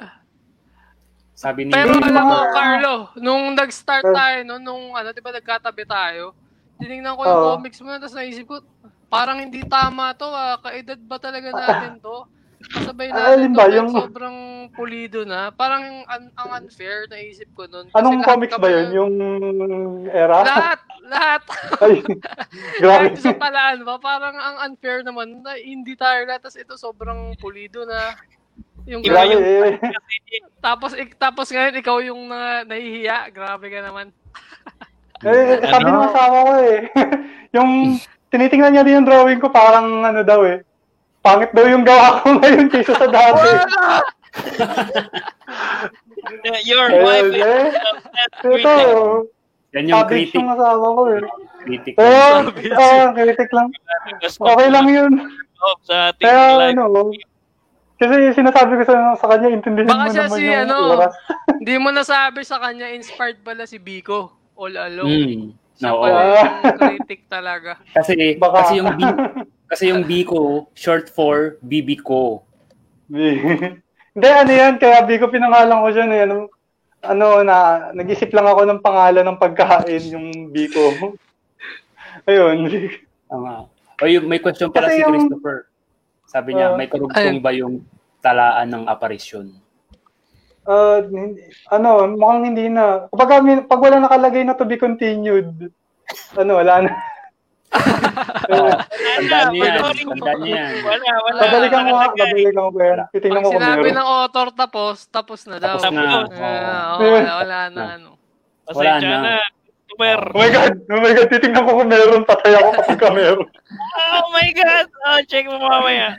Sabi ni Pero alam mo, Carlo, nung nag-start tayo, no, nung ano, 'di ba nagkatabi tayo, tiningnan ko yung uh, comics mo, tapos naisip ko, parang hindi tama to ah. Kaedad ba talaga natin to? Kasabay natin to, yung... sobrang pulido na. Parang un- ang unfair, naisip ko nun. Anong comics ba yun? Yung era? Lahat! Lahat! Ay, grabe. sa palaan ba? Parang ang unfair naman na hindi tayo lahat. Tapos ito sobrang pulido na. Yung grabe. Yung, eh. tapos, ik, tapos ngayon, ikaw yung na, nahihiya. Grabe ka naman. eh, sabi ano? ng asawa ko eh. yung tinitingnan niya din yung drawing ko, parang ano daw eh. Pangit daw yung gawa ko ngayon kaysa sa dati. Your wife eh. Ito, yan yung critic. yung asawa ko eh. Critic. Pero, uh, critic lang. Okay lang yun. Sa ating Kaya, ano, kasi sinasabi ko sa, sa kanya, intindihin Baka mo siya naman si, yung ano, oras. Hindi mo nasabi sa kanya, inspired pala si Biko. All along. Mm. Siya no, pala yung critic talaga. Kasi, Baka. kasi yung B, kasi yung Biko, short for Bibiko. Hindi, ano yan, kaya Biko pinangalan ko siya na yan. Ano, na, nag-isip lang ako ng pangalan ng pagkain, yung Biko. Ayun. Tama. O yung, may question pala kasi si Christopher. Sabi niya, uh, may karugtong ba yung talaan ng aparisyon? Uh, ano, mukhang hindi na. Kapag pag wala nakalagay na to be continued, ano, wala na. oh, tandaan niya yan. Tandaan niya yan. Wala, wala. Babalikan mo nga, babalikan ko yan. Titingnan mo kung meron. sinabi ng author tapos, tapos na daw. Tapos na. Uh, oh, wala, wala na, ano. Wala na. Super. Oh my God! Oh my God! Titingnan ko kung meron. Patay ako kapag ka meron. oh my God! Oh, check mo mamaya.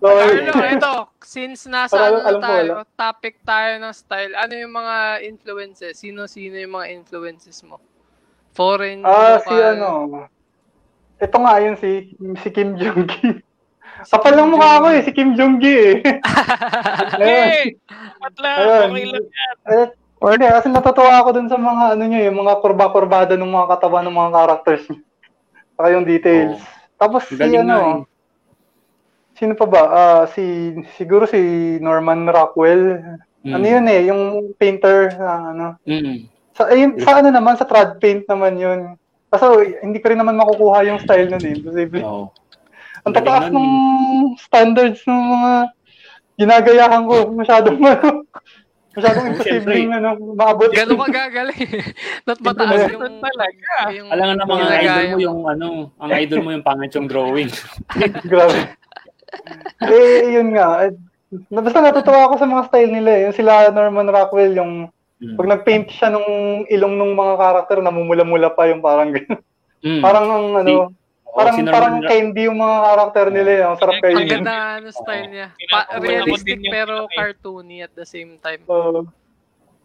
Sorry. Ano, ito, since nasa Para, ano tayo, ko, topic tayo ng style, ano yung mga influences? Sino-sino yung mga influences mo? Foreign, Ah, local? si ano, ito nga yun, si, si Kim Jong-gi. Kapal lang mukha ko eh, si Kim Jong-gi eh. hey! Patla, okay lang yan. Eh, hindi, kasi natutuwa ako dun sa mga ano niya, yung mga kurba-kurbada ng mga katawan ng mga characters niya. Saka yung details. Oh. Tapos si ano, eh. Sino pa ba? Uh, si siguro si Norman Rockwell. Mm. Ano yun eh, yung painter na ano. Mm. Sa ayun, sa ano naman sa trad paint naman yun. Kaso hindi ko rin naman makukuha yung style nun eh. Posible. Oh. Ang tataas ng standards ng mga ginagayahan ko. Masyadong ano. Masyadong imposible yung ano, maabot. Gano'n ka gagaling. Not mataas yung talaga. Yung, Alam nga naman ang idol mo yung ano, ang idol mo yung pangit yung drawing. Grabe eh, yun nga. Eh, basta natutuwa ako sa mga style nila eh. Yung sila Norman Rockwell, yung mm. pag nag-paint siya nung ilong ng mga karakter, namumula-mula pa yung parang mm. Parang ang ano, parang oh, parang candy yung mga karakter nila. Yung sarap kayo. Ang ganda ano style niya. Pa- realistic pero cartoony at the same time. Uh,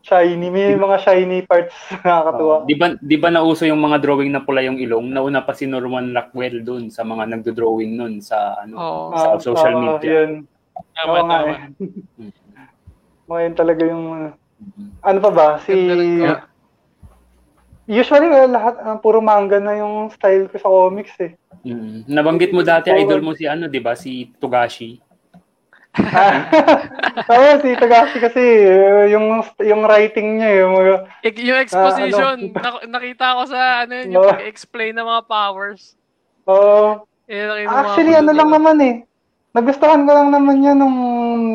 shiny, may mga shiny parts nakakatuwa. Uh, di ba di ba nauso yung mga drawing na pula yung ilong? Nauna pa si Norman Rockwell doon sa mga nagdo-drawing noon sa ano oh. sa uh, social uh, media. Yun. Tama, Oo, tama. Eh. mga yun talaga yung mm-hmm. ano pa ba si usually uh, lahat uh, puro manga na yung style ko sa comics eh. Mm. Nabanggit mo dati idol mo si ano, 'di ba? Si Togashi. Oo, si Togashi kasi uh, yung yung writing niya yung yung exposition, uh, ano, nakita ko sa ano yun, yung uh, explain ng mga powers. Oo. Uh, eh, actually ano lang naman eh. Nagustuhan ko lang naman yan nung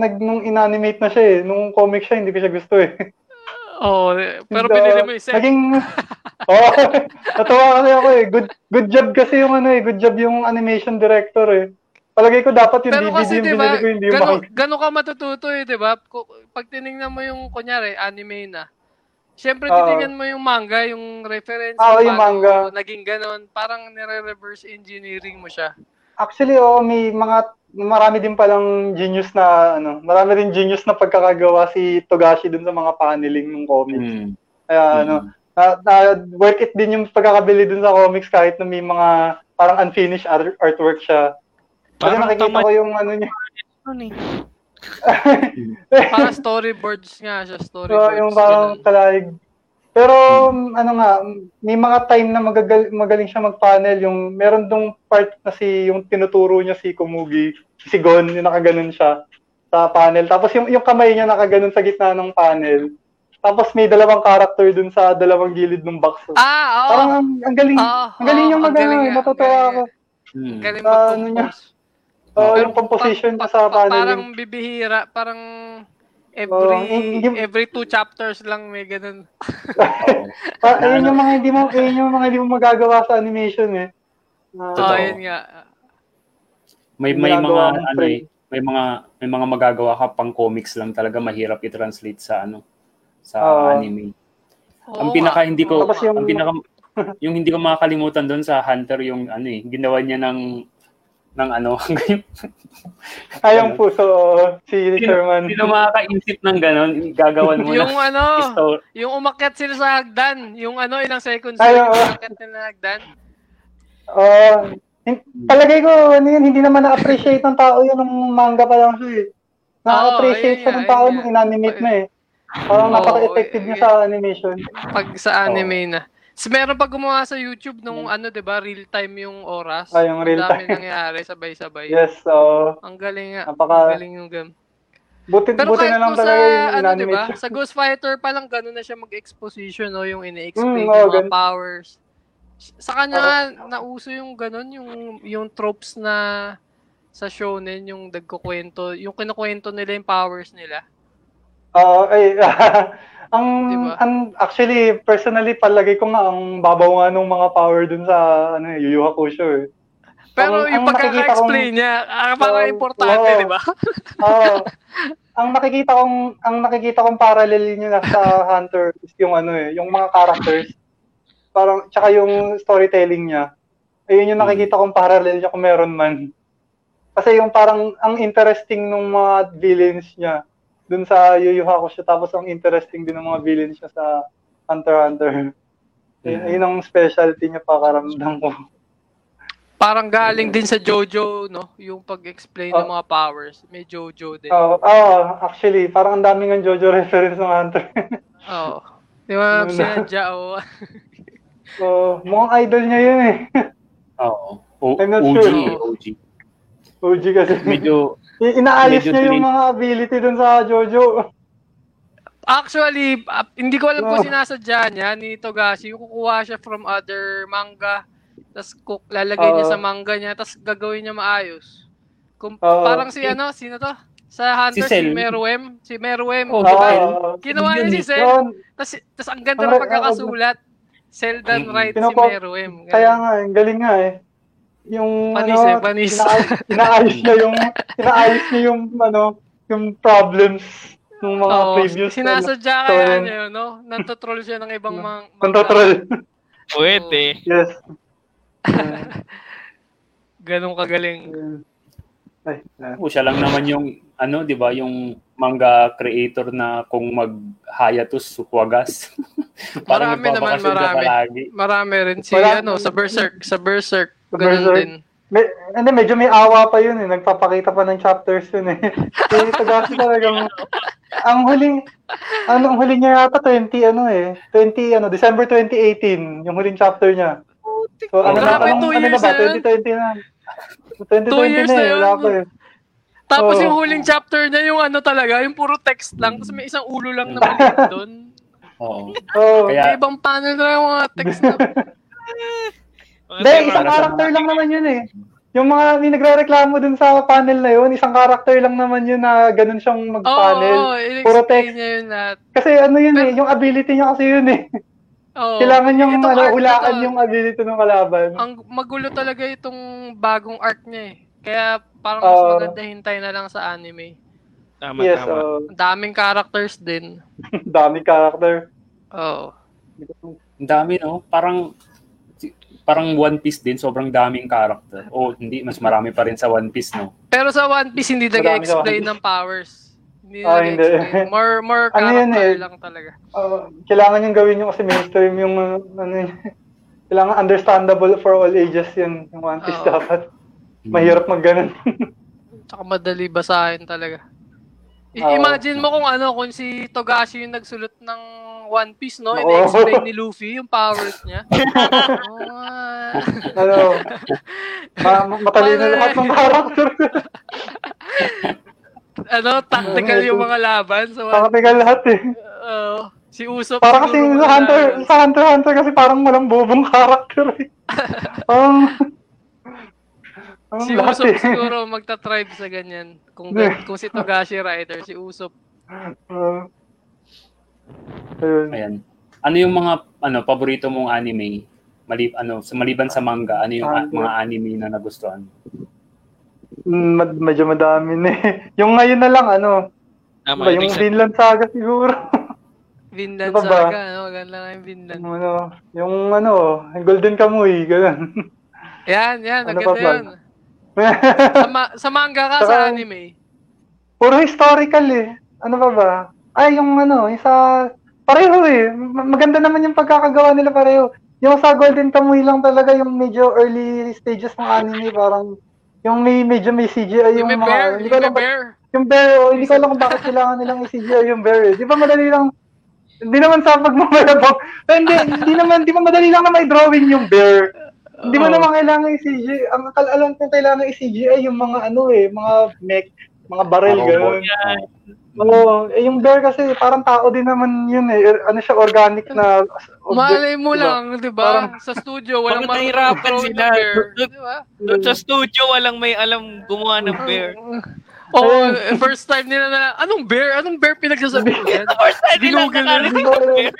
nag nung inanimate na siya eh. Nung comic siya hindi ko siya gusto eh. Oo, oh, pero so, binili mo yung set. Naging, oh, natawa kasi ako eh. Good, good job kasi yung ano eh, good job yung animation director eh. Palagay ko dapat yung pero DVD kasi, yung diba, binili ko, hindi yung gano. Gano'n ka matututo eh, di ba? Pag tinignan mo yung, kunyari, anime na, Siyempre, titingnan mo yung manga, yung reference. Oo, oh, yung manga. Naging ganon. Parang nire-reverse engineering mo siya. Actually, oo, oh, may mga marami din palang genius na ano, marami rin genius na pagkakagawa si Togashi dun sa mga paneling ng comics. Mm. Kaya mm. ano, uh, uh, worth it din yung pagkakabili dun sa comics kahit na may mga parang unfinished art- artwork siya. Kasi parang nakikita tamad- ko yung ano niya. Ano parang storyboards nga siya, storyboards. So, yung parang talaig pero hmm. ano nga, may mga time na magagal, magaling siya mag-panel. Yung meron dong part na si yung tinuturo niya si Kumugi, si Gon, yung nakaganon siya sa panel. Tapos yung yung kamay niya nakaganon sa gitna ng panel. Tapos may dalawang character dun sa dalawang gilid ng box. Ah, oo. Parang ang, ang galing. Oh, ang galing oh, yung magano, natutuwa ako. Hmm. Galing mo uh, ano niya. Oh, yung composition pa, pa, sa panel. Parang bibihira, parang Every oh, every two chapters lang may ganun. pa, ayun yung mga hindi mo ayun yung mga hindi mo magagawa sa animation eh. Uh, oh, ayun nga. May may mga ano eh, may mga may mga magagawa ka pang comics lang talaga mahirap i-translate sa ano sa uh, anime. Oh, ang pinaka hindi ko yung, ang pinaka yung hindi ko makakalimutan doon sa Hunter yung ano eh, ginawa niya ng ng ano. Ay, yung puso, si sino, Sherman. Sino makakaisip ng gano'n, gagawan mo yung na. ano, yung umakyat sila sa hagdan, yung ano, ilang seconds Ay, yung umakyat sila sa hagdan. Uh, palagay ko, ano yun, hindi naman na-appreciate ng tao yun ng manga pa lang siya eh. Na-appreciate oh, sa ng tao nung inanimate na eh. Parang oh, napaka-effective niya sa animation. Pag sa anime oh. na. Meron pa gumawa sa YouTube nung hmm. ano, 'di ba, real time yung oras. Ah, yung real time. Dami nangyayari sabay-sabay. Yes, so ang galing nga. Napaka, ang galing yung game. Buti, Pero buti na lang sa, talaga yung ano, diba? Sa Ghost Fighter pa lang gano'n na siya mag-exposition, no? yung ini-explain mm, oh, yung mga powers. Sa kanya uh, nauso yung gano'n, yung, yung tropes na sa shonen, yung nagkukwento, yung kinukwento nila yung powers nila. Oo, uh, ay, Ang, diba? ang actually personally palagay ko nga ang babaw nga nung mga power dun sa ano Yu Yu Hakusho eh. Pero ang, yung pagkaka-explain niya, ang uh, importante, uh, di ba? Oo. ang nakikita kong ang nakikita kong parallel niya sa Hunter is yung ano eh, yung mga characters. Parang tsaka yung storytelling niya. Ayun yung nakikita kong parallel niya kung meron man. Kasi yung parang ang interesting nung mga villains niya dun sa Yu Yu Hakusho tapos ang interesting din ng mga villains niya sa Hunter x Hunter. Yeah. Yun ang specialty niya pakaramdam ko. Parang galing din sa Jojo, no? Yung pag-explain oh. ng mga powers. May Jojo din. Oo, oh, oh, actually, parang ang daming ang Jojo reference ng Hunter. Oo. oh. Di ba, sinadya, oo. oh, mukhang idol niya yun eh. Oo. Oh, I'm not OG, sure. OG. OG kasi. Medyo, Inaayos niya yung mga ability dun sa Jojo. Actually, uh, hindi ko alam kung sinasadya niya ni Togashi. Kukuha siya from other manga. Tapos lalagay uh, niya sa manga niya. Tapos gagawin niya maayos. Kung, uh, parang si ano, sino to? Sa Hunter, si, si Meruem. Si Meruem. Oh, diba? Uh, Ginawa niya si Cell. Tapos, tapos ang ganda ng pagkakasulat. Cell done right si Meruem. Kaya nga, ang galing nga eh yung panis ano, eh, panis. Inaayos, inaayos niya yung inaayos niya yung ano, yung problems ng mga oh, previous sinasadya ano, kaya niya yun, no? Nantotroll siya ng ibang mga Nantotroll. Pwede. Yes. Ganong kagaling. Ay, uh, siya lang naman yung ano, 'di ba, yung manga creator na kung mag-hiatus wagas. marami naman, marami. Marami rin si marami. ano, sa Berserk, sa Berserk Ganun din. May, hindi, medyo may awa pa yun eh. Nagpapakita pa ng chapters yun eh. Kaya Togashi talagang, ang huling, ano, ang huling niya yata 20, ano eh, 20, ano, December 2018, yung huling chapter niya. So, ano na, Grabe, anong, two ano na years ba, na yun. 2020 na. 2020 Two years na na eh, yun. wala pa eh. Tapos Oo. yung huling chapter niya, yung ano talaga, yung puro text lang, tapos may isang ulo lang na maliit doon. Oo. Kaya- May ibang panel na yung mga text na. Mga Hindi, isang character lang naman yun eh. Yung mga may nagre-reklamo dun sa panel na yun, isang character lang naman yun na ganun siyang Oo, mag-panel. oh, Puro text. niya yun lahat. Kasi ano yun eh, yung ability niya kasi yun eh. Oo. Kailangan yung ano, na hulaan to, yung ability ng kalaban. Ang magulo talaga itong bagong arc niya eh. Kaya parang mas Oo. maganda hintay na lang sa anime. Tama, yes, tama. oh, Ang daming characters din. daming character. Oo. Ang dami, no? Parang, parang One Piece din, sobrang daming character. O hindi, mas marami pa rin sa One Piece, no? Pero sa One Piece, hindi nag-explain ng powers. Hindi nag-explain. hindi. More, more Ano eh? lang talaga. Uh, kailangan yung gawin yung kasi mainstream yung uh, ano yun. Kailangan understandable for all ages yun. Yung One Piece Oo. dapat. Mahirap mag ganun. Tsaka madali basahin talaga. I- imagine mo kung ano, kung si Togashi yung nagsulat ng One Piece, no? Ina-explain ni Luffy yung powers niya. Nga. ano, ma- ma- matalino lahat ng character. ano, tactical yung mga laban One Tactical lahat eh. Oo. si Usopp. Parang kasi sa Hunter, wala. sa Hunter Hunter kasi parang walang bobong character eh. Ang, ang Si lahat Usopp eh. siguro magta-tribe sa ganyan. Kung, kung si Togashi Rider, si Usopp. Uh, ayun. Ayan. Ano yung mga ano paborito mong anime? Malib ano, sa maliban sa manga, ano yung a- Manga. mga anime na nagustuhan? Mm, Mad- medyo madami na eh. Yung ngayon na lang, ano, Tama, ba, yung recent- Vinland Saga siguro. Vinland Ano ba? Saga, ano? Ganda nga yung Vinland. yung ano, yung ano, yung Golden Kamuy, ganun. Yan, yan. Ano ba? yun. Sa, ma- sa manga ka, sa Saka- anime. Puro historical eh. Ano ba ba? Ay, yung ano, yung sa... Pareho eh. Ma- Maganda naman yung pagkakagawa nila pareho. Yung sa Golden Kamuy lang talaga yung medyo early stages ng anime, parang yung may medyo may CGI Yung yung, may bear. mga... Hindi Yung ko alam, ba- bear. yung bear, oh, hindi ko alam kung bakit kailangan nilang i-CGI yung bear eh. Di ba madali lang, hindi naman sa pagmamayabang, pero hindi, hindi naman, di ba madali lang na may drawing yung bear. Hindi mo Oo. naman kailangan i-CGI. Ang alam kong kailangan i-CGI yung mga ano eh, mga mech, mga barrel, Mga gano'n. Oo, eh, yung bear kasi parang tao din naman yun eh. Er- Ano siya, organic na object. Malay mo diba? lang, di ba? Parang- Sa studio, walang marunong sila. na bear. Doon- Di ba? Doon sa studio, walang may alam gumawa ng bear. Oh, first time nila na, anong bear? Anong bear pinagsasabi ko yan? First time nila ng bear.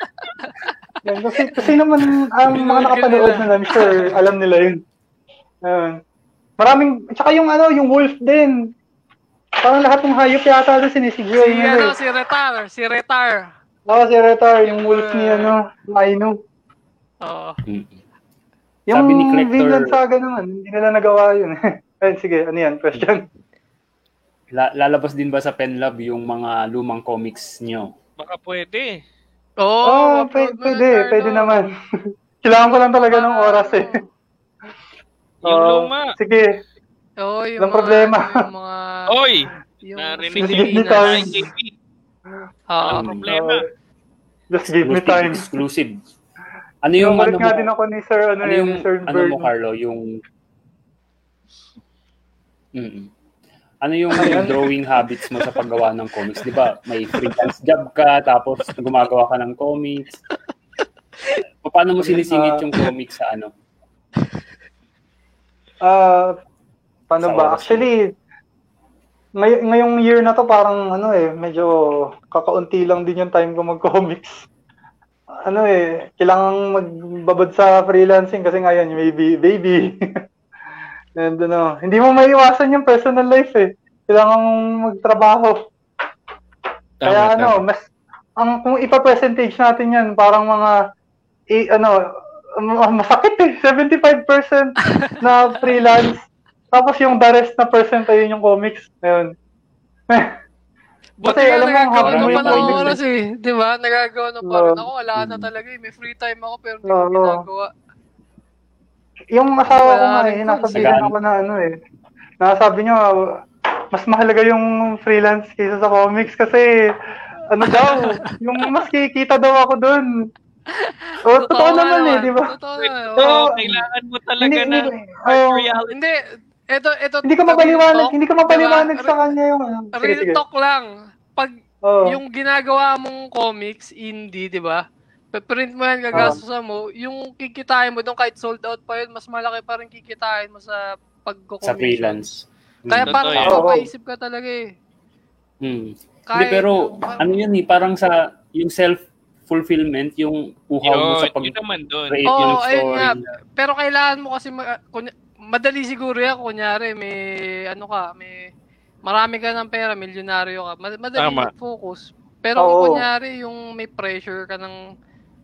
Yan, kasi, kasi naman, ang mga nakapanood na I'm sure, alam nila yun. Ayun. Maraming, tsaka yung ano, yung wolf din. Parang lahat ng hayop yata doon sinisigaw Si, nila. ano, eh. si Retar. Si Retar. Oo, si Retar, yung wolf ni ano, Aino. Oo. Yung Sabi ni Collector- Vinland Saga naman, hindi nila nagawa yun. Ayun, sige, ano yan, question? La- lalabas din ba sa Penlab yung mga lumang comics nyo? Baka pwede. Oo. Oh, upload pwede, pwede, Carlo. pwede naman. Kailangan ko lang talaga ng oras eh. Yung luma. Sige, Oo, yung Walang mga, problema. ano, yung mga, Oy! yung Narinig Sige, Filipinas. time. Oo. Walang problema. Just give me Exclusive, time. exclusive. Ano yung ano mo? din ako ni Sir, ano, Ano yung Sir ano Bird. mo Carlo, yung Mm. Ano yung drawing habits mo sa paggawa ng comics? 'Di ba? May freelance job ka tapos gumagawa ka ng comics. Paano mo sinisingit yung comics sa ano? Ah, paano Sa ba? oras Actually, ngay- ngayong year na to parang ano eh, medyo kakaunti lang din yung time ko mag-comics. Ano eh, kailangan magbabad sa freelancing kasi ngayon may baby. baby. And ano, hindi mo maiwasan yung personal life eh. Kailangan mong magtrabaho. Kaya Tama, ano, tama. mas ang kung ipa-percentage natin 'yan, parang mga i, ano, masakit eh, 75% na freelance. Tapos yung the rest na percent ayun yung comics. Ayun. Buti Kasi nga alam mo, nagagawa habang ko mo pa yung ng oras eh. Di ba? Nagagawa na pa rin Oo. ako. Wala na talaga eh. May free time ako pero hindi ko Oo. ginagawa. Yung asawa ko nga eh, nasabihan sagaan. ako na ano eh. Nasabi niya, mas mahalaga yung freelance kaysa sa comics kasi ano daw, yung mas kikita daw ako dun. O, totoo, nga naman eh, di ba? Totoo naman. So, kailangan mo talaga Hindi, na hindi, oh, reality. Hindi, ito, ito. hindi ko mapaliwanag, talk, hindi ko mapaliwanag diba? sa kanya yung ano. Sige, Real sige. talk lang. Pag Oo. yung ginagawa mong comics, indie, di ba? Print mo yan, gagastusan mo. Yung kikitain mo doon, kahit sold out pa yun, mas malaki pa rin kikitain mo sa pagko Sa freelance. Kaya Mm. parang yan. mapapaisip ka talaga eh. Mm. Hindi, Kahit, pero ano yun eh, parang sa yung self-fulfillment, yung uhaw mo sa pag yun naman doon. create Oo, yung ayun story. nga. Pero kailangan mo kasi, ma- kunya- madali siguro yan, kunyari, may, ano ka, may, marami ka ng pera, milyonaryo ka, mad- madali Tama. mag-focus. Pero kung Oo. kunyari, yung may pressure ka ng,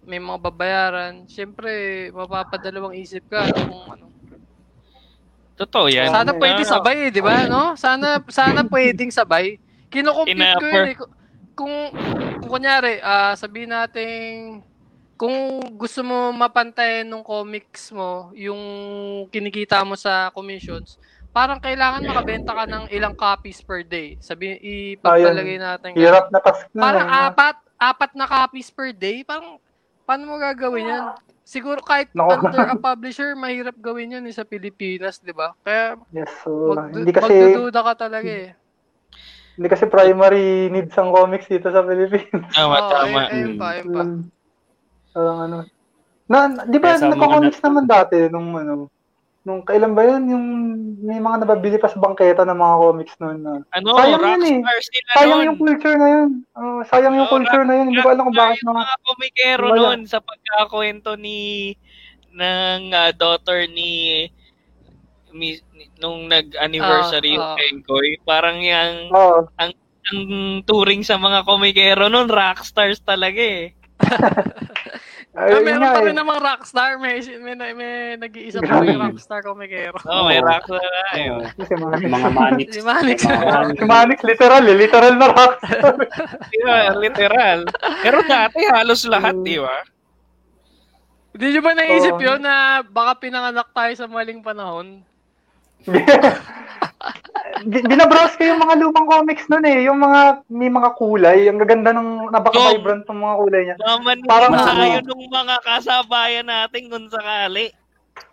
may mga babayaran, syempre, mapapadalawang isip ka kung ano. Totoo yan. Sana Ano pwede sabay, eh, di ba? No? Sana, sana pwedeng sabay. Ina- ko yun eh. Kung, kung kunyari, ah sabihin natin, kung gusto mo mapantayan ng comics mo, yung kinikita mo sa commissions, parang kailangan makabenta ka ng ilang copies per day. Sabi, ipagpalagay natin. ganun. Hirap na task na. Parang apat, apat na copies per day, parang, paano mo gagawin yan? Siguro kahit Nako. under a publisher, mahirap gawin yun eh, sa Pilipinas, di ba? Kaya Yes, so, Mag, hindi kasi magdududa ka talaga eh. hindi kasi primary needs ang comics dito sa Philippines. Tama, Oo, tama. Ayun, ayun pa, ayun pa. Parang ano. Na, di ba Kaya sa mga nagko-comics naman dati nung ano, nung kailan ba yun yung may mga nababili pa sa bangketa ng mga comics noon na. Ano, Sayang yun eh. Sayang nun. yung culture na yun. Oh, sayang yung Oo, culture na yun. Hindi ko alam kung bakit yung mga mga komikero noon sa pagkakwento ni ng ah, daughter ni, mi- ni- nung nag-anniversary yung Ah, ah. Parang yung Oh, ang touring sa mga komikero noon, rockstars talaga eh. ay, Ah, meron pa eh. rin namang rockstar. May, may, may, may nag-iisa pa rin rockstar komikero. Oo, may Oo. rockstar na eh. Si Manix. mga manix. Si Manix. Si Manix, literal eh. Literal na rock. Di ba? Literal. Pero dati halos lahat, di ba? Hindi nyo ba naisip Oo. yun na baka pinanganak tayo sa maling panahon? Bi- Binabrowse ko yung mga lumang comics nun eh. Yung mga, may mga kulay. Ang gaganda ng, napaka-vibrant ng mga kulay niya. Naman Parang tayo ano. nung mga kasabayan natin kung sakali.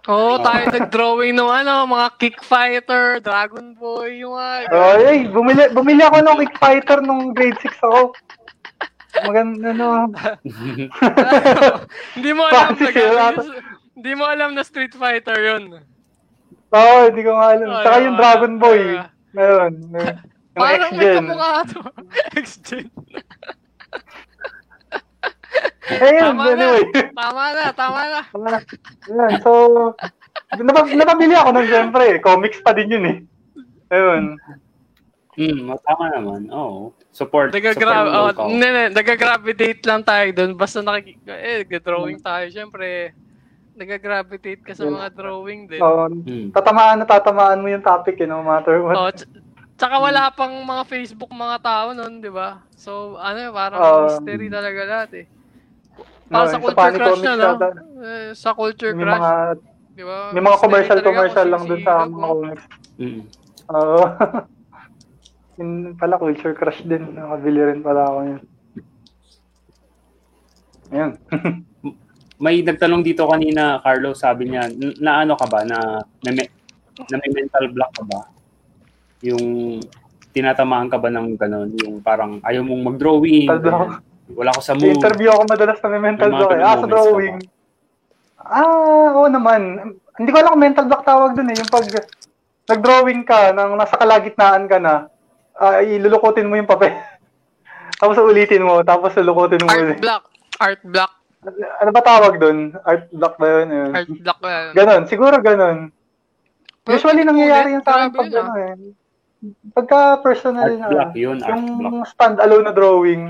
Oo, oh, tayo nag-drawing ng ano, mga kick fighter, Dragon Boy, yung mga... Ay, bumili, bumili ako ng Kick Fighter nung grade 6 ako. Maganda, ano. hindi mo alam na. Hindi mo alam na Street Fighter yun. Oo, oh, hindi ko nga alam. Saka yung Dragon Boy. Meron. meron. Yung Parang may X-Gen. kamukha to. X-Gen. Eh, yun, Tama na. anyway. Tama na, tama na. Tama na. Yun, so, napab napabili ako nun, siyempre. Comics pa din yun eh. Ayun. Mm, tama naman. Oo. Support. Nagagra- oh, support local. hindi, hindi, nagagravitate lang tayo doon. Basta nakik... Eh, drawing tayo. Siyempre, nagagravitate ka sa mga drawing din. So, Mm. tatamaan na tatamaan mo yung topic, eh, no matter what. Oh, ts- tsaka wala pang mga Facebook mga tao noon, di ba? So, ano, parang Um, mystery talaga lahat eh. Para No, sa sa culture Funny crush na, no? Eh, sa culture may crush, mga, di ba? may mga Mystery commercial talaga commercial kung lang dun sa mga comics. Mm. Oo. yun pala, culture crush din. Nakabili rin pala ako yun. Ayun. May nagtanong dito kanina, Carlo, sabi niya, "N- na ano ka ba, na, na, may, na may mental block ka ba? Yung tinatamaan ka ba ng gano'n? Yung parang ayaw mong mag-drawing, wala ko sa mood. interview ako madalas na may mental block. Eh. Ah, sa drawing. Ah, oo naman. Hindi ko alam kung mental block tawag dun eh. Yung pag nag-drawing ka, nang nasa kalagitnaan ka na, ah, ilulukotin mo yung papel. tapos ulitin mo, tapos lulukotin mo Art ulit. block. Art block. Ano ba tawag dun? Art block ba yun? yun? Art block na yun. Ganon, siguro ganon. Pero Usually nangyayari yung sa akin pag yun, ano eh. Pagka personal Art na, block yun, art yung block. stand-alone na drawing.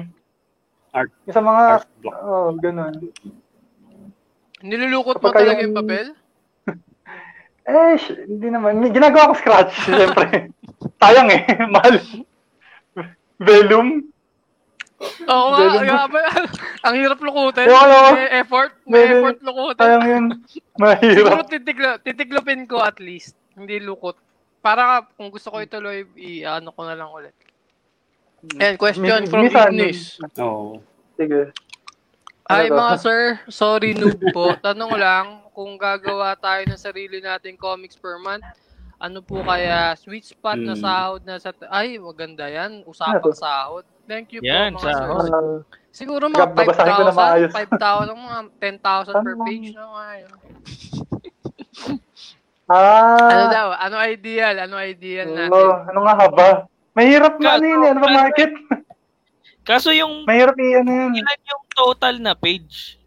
Art- Yung sa mga, Art block. oh, ganon. Nilulukot mo talaga yung- yung papel? Eh, sh- hindi naman. May- Ginagawa ko scratch, siyempre. Sayang eh. Mahal. Vellum. Oo nga, grabe. Ang hirap lukutin. Yung ano, May effort, may may- effort lukutin. Sayang yun. Siguro Mahirap. titiglo, titiglopin ko at least. Hindi lukot. Para kung gusto ko ituloy, i-ano ko na lang ulit. And question from Ignis. Oo. Sige. Hi Ano mga sir, sorry noob po. Tanong lang, kung gagawa tayo ng sarili nating comics per month, ano po kaya sweet spot na Hmm. sahod na sa... Ay, maganda yan. Usapang sahod. Thank you Yan, po mga sir. sahod. Ah, Siguro mga Babasahin ko na 5,000, maayos. 5,000, mga 10,000 per page na yun. ah, Ano daw? Ano ideal? Ano ideal natin? Oo, ano nga haba? Mahirap na Kaso- ano ba market? Kaso yung Mahirap i ano ilan yung total na page?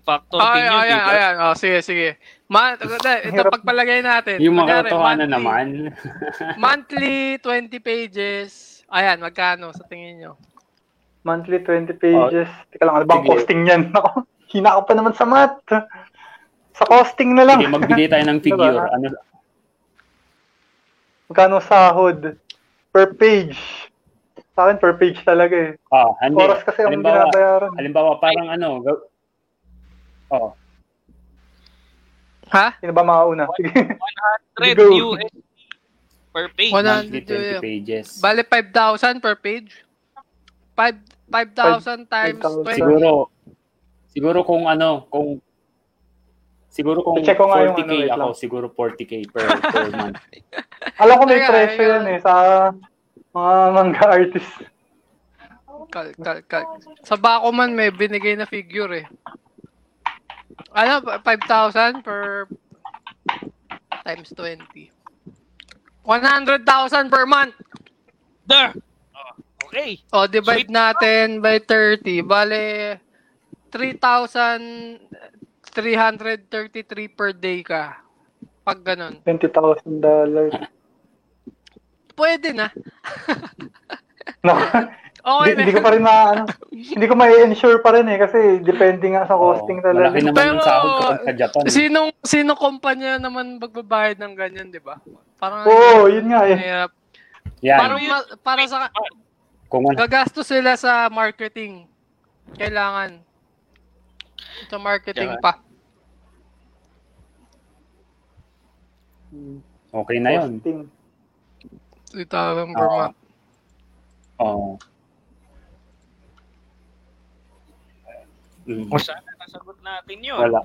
Factor Ay, din yun, ayan, ba? ayan. Oh, sige, sige. Ma- ito pagpalagay natin. Yung mga monthly- naman. Monthly, 20 pages. Ayan, magkano sa tingin nyo? Monthly 20 pages. Teka lang, ano bang Sige. costing yan? Ako, hina ko pa naman sa math. Sa costing na lang. Sige, magbigay tayo ng figure. Diba? Ano, Magkano sahod? Per page. Sa akin, per page talaga eh. ah, hindi. Oras kasi ang Halimbawa, binabayaran. halimbawa, parang ano, go, oh, Ha? Sino ba makauna? Sige. 100 Go. USD per page. Wala. monthly 100 yun. 20 pages. Bale, 5,000 per page? 5 5,000 times 5,000. 20. Siguro, siguro kung ano, kung, siguro kung I-check ko nga yung 40k ano, wait ako, lang. siguro 40k per, per month. Alam ko may Teka, presyo ayun. yan eh sa mga manga artist. Kal, kal, kal. Sa bako man may binigay na figure eh. Ano, 5,000 per times 20. 100,000 per month. Duh! Oh, okay. O, divide Sweet. natin by 30. Bale, 3,333 per day ka. Pag ganun. $20,000 dollars. Pwede na. No. Okay Hindi, na. hindi ko pa rin ma, ano, hindi ko ma-ensure pa rin eh kasi depende nga sa costing Oo, talaga. Malaki naman Pero, yung sahod kapag sa Japan. eh. Sinong, sinong kumpanya naman magbabayad ng ganyan, di ba? Parang, Oo, yun nga eh. mahirap. Yan, Parang ma- para sa, kung ano, gagastos sila sa marketing. Kailangan. Sa marketing Kaya- pa. okay na yun. Costing. 3,000 per Oo. month. Mm, O sana nasagot natin yun. wala.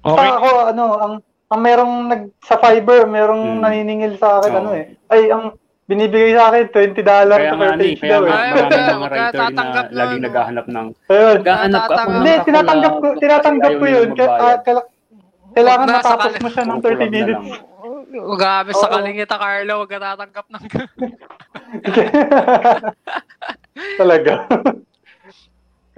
Okay. Sa ako, ano, ang, ang merong nag, sa Fiverr, merong Hmm. naniningil sa akin, Oo. ano eh. Ay, ang binibigay sa akin, $20 Kaya per nga, ni, page kaya daw nga, eh. Ay, maraming wala, mga ka writer na laging naghahanap ng, Ayun. naghahanap ako. Natatanggap. Hindi, tinatanggap ko, tinatanggap ko yun. Kaya, ah, kaila- kailangan Huwag na, matapos mo siya ng Kung 30 kulang na minutes. lang. Grabe sa kalingita, Carlo. Huwag ka tatanggap ng Talaga.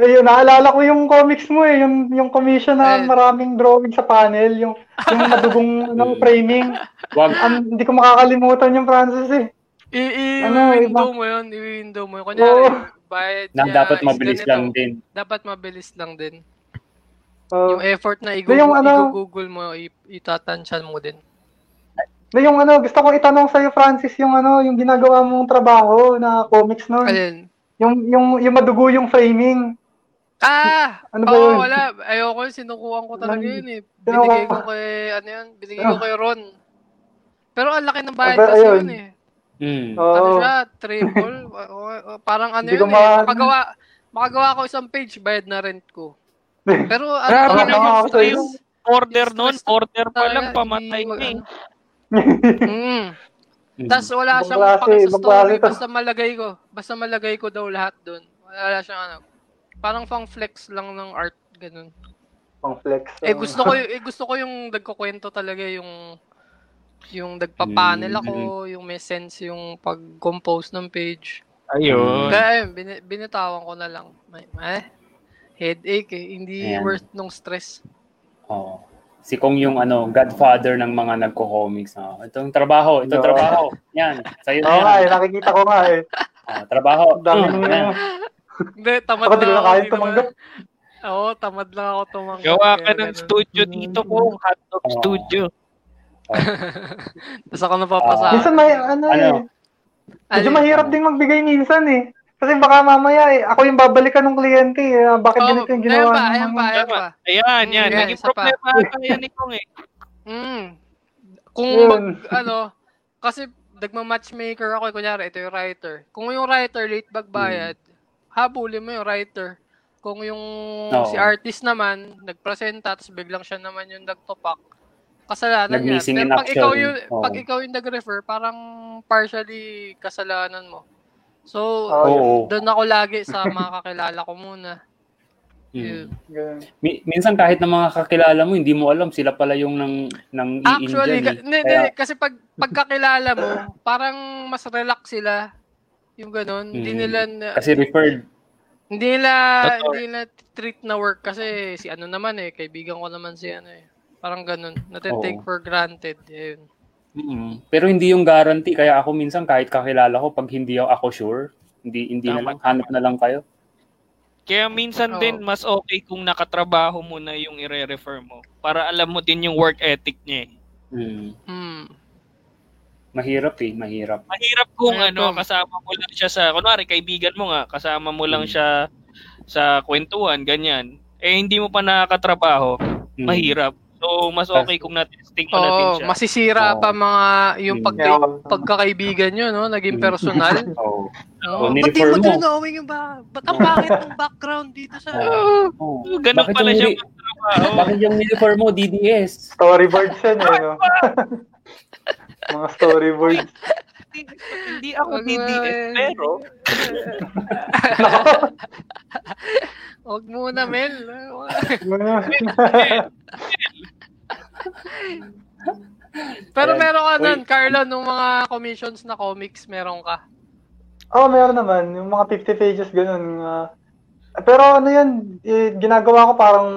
Ayun, naalala ko yung comics mo eh, yung, yung commission na Eh. maraming drawing sa panel, yung, yung madugong ano, framing. Wag, An, hindi ko makakalimutan yung Francis eh. I- Ano, i-window iba? mo yun. I-window mo yun. Kunyari, Oo. bayad na niya dapat is mabilis ganito. lang din. Dapat mabilis lang din. Uh, Yung effort na Yung ano- i-google mo, i- itatansyan mo din. na yung ano, gusto kong itanong sa'yo Francis, yung ano, yung ginagawa mong trabaho na comics noon. Alin? Yung, yung, yung madugo yung framing. Ah! Ano ba Oo, yun? wala. Ayoko yun. Sinukuhan ko talaga yun eh. Binigay ko kay, ano yun? Binigay ko kay Ron. Pero ang laki ng bayad Aba, kasi ayun. yun eh. Mm. Ano siya? Triple? Parang ano yun eh. ma- Makagawa, makagawa ko isang page, bayad na rent ko. Pero ano talaga na yung stress. Order nun, order pa lang, pamatay ka eh. mag- Mm. Tapos wala siyang to. basta malagay ko. Basta malagay ko daw lahat doon. Wala siyang ano. Parang pang flex lang ng art, ganun. Pang flex. Eh oh. gusto ko eh gusto ko yung nagkukwento talaga yung yung nagpa-panel Mm. ako, yung may sense yung pag-compose ng page. Ayun. Kaya ayun, bin- binitawan ko na lang. May, eh, headache eh. Hindi Ayan. worth nung stress. Oo. Si Kong yung ano, godfather ng mga nagko-comics. Oh, itong trabaho, itong Oo. trabaho. Yan, sa'yo Oo nga na eh, yan. nakikita ko nga eh. Ah, trabaho. Dami Mm, yan. Hindi, tamad Ako di ko lang ako. kaya tumanggap. naman- Oo, tamad lang ako tumanggap. Gawa ka kaya ng ganun. studio dito po, hotdog Oo. studio. Tapos ako napapasa. Ah. Minsan may ano, Ano? eh. Medyo mahirap din magbigay minsan eh. Kasi baka mamaya eh, ako yung babalikan ng kliyente eh. Ah, Bakit Oh, ganito yung ginawa? ayan pa, ayan mga- pa, ayan pa. Ayan, yan. Mm, Naging problema ata yan ni Kong eh. Mm. Kung mag, ano, kasi nagma-matchmaker ako, eh, kunyari, ito yung writer. Kung yung writer late bagbayad, habulin mo yung writer. Kung yung Oo. si artist naman, nagpresenta, tapos biglang siya naman yung nagtopak, kasalanan niya. Nag-missing Pero in pag action. ikaw yung, Oo. pag ikaw yung nag-refer, parang partially kasalanan mo. So. Oo. doon ako lagi sa mga kakilala ko muna. Mm. Ganun. Mi- minsan kahit na mga kakilala mo, hindi mo alam sila pala yung nang nang Actually, ka, i-Indian. hindi, eh. Kaya, kasi pag pagkakilala mo, parang mas relax sila. Yung ganun. Hindi Mm. nila na- kasi referred. hindi nila Totoo. hindi nila treat na work kasi si ano naman eh, kaibigan ko naman si ano eh. Parang ganun. Nate-take Oo. for granted. Yun. Mm. Pero hindi yung guarantee kaya ako minsan kahit kakilala ko pag hindi ako sure, hindi hindi na Tama. lang hanap na lang kayo. Kaya minsan Oo. din mas okay kung nakatrabaho mo na yung ire-refer mo para alam mo din yung work ethic niya eh. Mm. Hmm. Mahirap eh, mahirap. Mahirap kung Mahirap. ano, kasama mo lang siya sa, kunwari kaibigan mo nga, kasama mo lang Mm. siya sa kwentuhan, ganyan. Eh hindi mo pa nakakatrabaho, Mm. mahirap. So mas okay kung natesting mo natin Oo, siya. masisira Oo. pa mga yung Mm. pag Yeah. pagkakaibigan nyo, no? Naging Mm. personal. Oo. Oh, ba't di nirefer mo mo. tinanawin yung ba? Ba't ang pangit ng background dito sa... Oo. Oh, ganun Bakit pala yung siya. Bakit yung uniform mo DDS? Storyboards yan eh, no? Mga storyboards. hindi, hindi ako Wag mo DDS, eh. pero Huwag muna, Mel. Pero meron ka nun, Carlo, nung mga commissions na comics, meron ka. Oo, oh, meron naman. Yung mga 50 pages, ganun. ah. pero ano yan, eh, ginagawa ko parang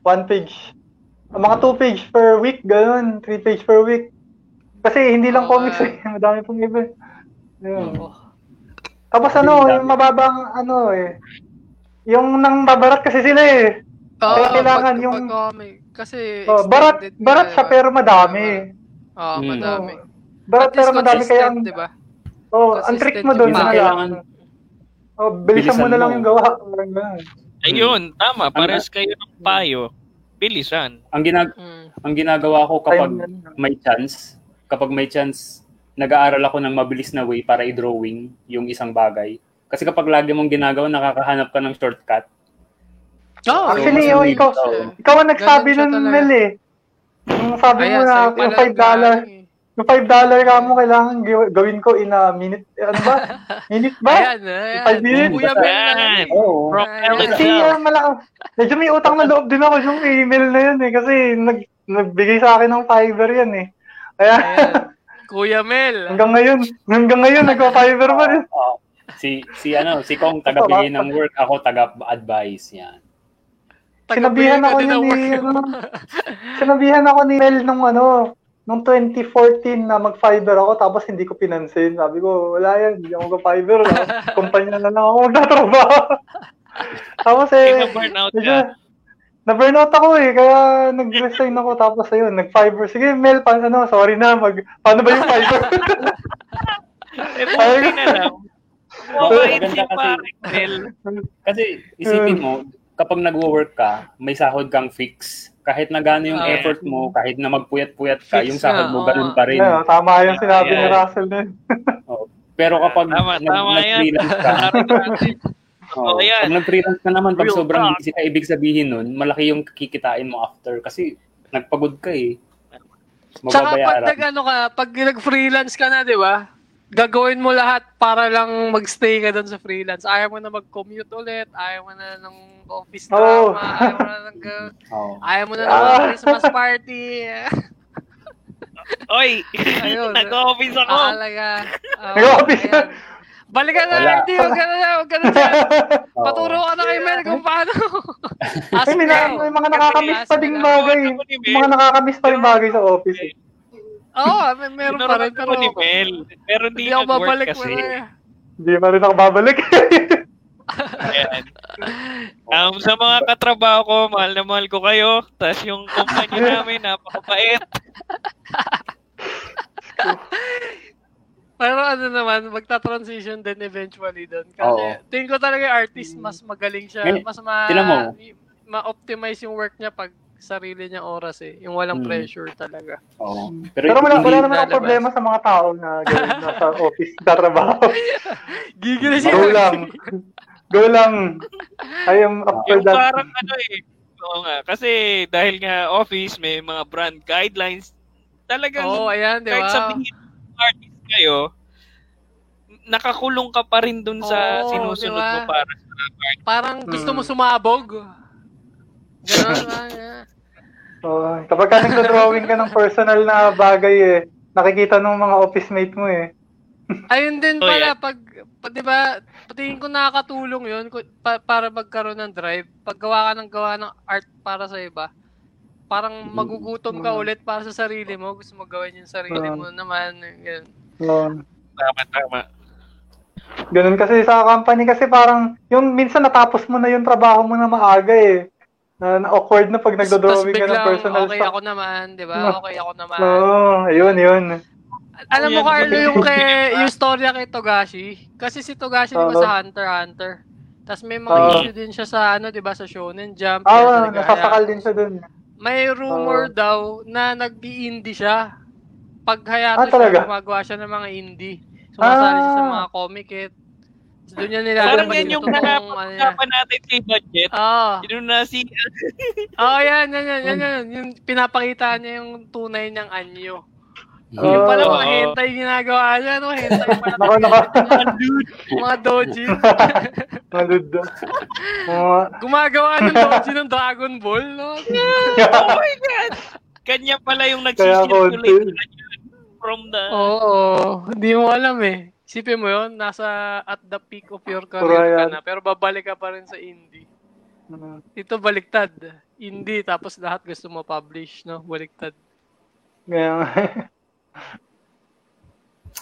one page. Mga two page per week, ganun. Three page per week. Kasi hindi lang Oo, comics eh. Madami pong iba. Yun. Oo. Tapos ano, yung mababang ano eh. Yung nang babarat kasi sila eh. Oo, Kaya kailangan pag- yung- pag comic. Kasi Oh, barat, barat siya diba? pero madami. Oo, Mm. madami. Barat pero madami kaya ang, consistent, diba? oh, ang trick mo doon na lang. kailangan Oh, bilisan mo bilisan na lang mo. yung gawa. Parang ganun. ayun, tama, Ang- pares kayo ng payo. Bilisan. ang ginag Mm. ang ginagawa ko kapag may chance, kapag may chance, nag-aaral ako ng mabilis na way para i-drawing yung isang bagay. Kasi kapag lagi mong ginagawa, nakakahanap ka ng shortcut. Oh, Actually, mas oh, mabilis, ikaw, oo. ikaw ang nagsabi nun. Mel eh. Yung sabi Ayan, mo na, sa'yo yung pala 5 dollar, nagaling eh. yung 5 dollar ka mo, kailangan gawin ko in a minute, ano ba? minute ba? Ayan, ayan. Five minutes? Kuya yun eh. Oo. Kasi uh, malaki, medyo may utang na loob din ako yung email na yun eh, kasi nag, nagbigay sa akin ng Fiverr yan eh. Kaya Ayan. Kuya Mel. hanggang ngayon, hanggang ngayon nagpa-Fiverr pa rin. Oo. si si ano, si Kong taga-bigay ng work, ako taga-advice yan. Sinabihan ako ni, ano, sinabihan ako ni Mel nung ano, nung 2014 na mag-fiber ako tapos hindi ko pinansin. Sabi ko, wala yan, hindi ako mag-fiber. Kumpanya na lang ako magtatrabaho. tapos eh, medyo, ka. Na-burnout ako eh, kaya nag-resign ako tapos ayun, nag-fiber. Sige Mel, pa, ano, sorry na, mag, paano ba yung fiber? Eh, buti na lang. Mabait Maganda si kasi-. Kasi isipin mo, kapag nagwo-work ka, may sahod kang fix. Kahit na gano'n yung Ah. effort mo, kahit na magpuyat-puyat ka, Fix yung sahod nga, mo, oo. ganun pa rin. Ayun, tama yung sinabi ni Yeah. Russell din. Pero kapag Tama, nag- tama nag-freelance ka, Oo. Oo, yan. Pag nag-freelance ka naman, pag Real sobrang talk. busy ka, ibig sabihin nun, malaki yung kikitain mo after. Kasi nagpagod ka eh. Tsaka pag nag, ano ka, pag nag-freelance ka na, di ba? Gagawin mo lahat para lang magstay ka doon sa freelance. Ayaw mo na mag-commute ulit, ayaw mo na ng office drama, ayaw mo na ng, Oo. ayaw mo na ng Ah. Christmas party. Oy, Ayun. nag-office ako. Alaga. Nag-office. Balikan na, Wala. hindi, huwag ka na, huwag ka na dyan. Paturo ka na kay Mel kung paano. Ask Ay, may, may mga nakakamiss pa ding bagay. Mga nakakamiss pa rin bagay sa office. eh. Oo, may meron pa rin. Pero ni Mel. Pero hindi ako babalik kasi. mo na. Hindi pa rin ako babalik. Ayan. Um, sa mga katrabaho ko, mahal na mahal ko kayo. Tapos yung kumpanya namin, napakabait. Pero ano naman, magta-transition din eventually doon. Kasi Oo. tingin ko talaga yung artist, mas magaling siya. Ngayon, mas ma, mo. ma-optimize yung work niya pag sarili niyang oras eh. Yung walang hmm. pressure talaga. Oo. Pero, Pero wala, wala naman ang problema sa mga tao na nasa office na trabaho. Gigil siya. Go lang. Go lang. I am up for that. Parang ano eh. Oo nga. Kasi dahil nga office, may mga brand guidelines. Talagang oh, ayan, di ba? kahit sabihin artist kayo, nakakulong ka pa rin dun sa oh, sinusunod diba? mo para sa art. Parang gusto mo hmm. sumabog. Ganun lang. Oh, kapag ka nagdo-drawing ka ng personal na bagay eh, nakikita ng mga office mate mo eh. Ayun din pala, pag, pa, di ba, patingin ko nakakatulong yun pa, para magkaroon ng drive. Pag gawa ka ng gawa ng art para sa iba, parang magugutom ka ulit para sa sarili mo. Gusto mo gawin yung sarili mo naman. Ganun. Um, tama, tama. Ganun kasi sa company kasi parang yung minsan natapos mo na yung trabaho mo na maaga eh. Na, na awkward na pag nagdo-drawing ka ng personal okay stuff. ako naman, di ba? Okay ako naman. Oo, oh, ayun, yun. Alam mo, Carlo, yung kay, yung storya kay Togashi. Kasi si Togashi, uh, di ba, sa Hunter Hunter. Tapos may mga uh, issue din siya sa, ano, di ba, sa Shonen Jump. Ah, uh, nasasakal din siya dun. May rumor uh, daw na nag-indie siya pag hayato ah, siya, gumagawa siya ng mga indie. Sumasali ah. siya sa mga comic it. So, doon niya nila Parang yan yung nakapag-usapan ano natin kay budget. Oo. Yun na si... Oo, oh, yan, yan, yan, yan, yan. Yung pinapakita niya yung tunay niyang anyo. Oh, yung pala mga oh. hentai ginagawa niya, no? Hentai pala. Naka, naka. mga doji. mga dude. Gumagawa ng doji ng Dragon Ball, no? oh my God! Kanya pala yung nag-circulate from the... Oo, hindi mo alam eh. Isipin mo yun, nasa at the peak of your career ka na, pero babalik ka pa rin sa indie. Uh, Ito baliktad. Indie, tapos lahat gusto mo publish, no? Baliktad. Kaya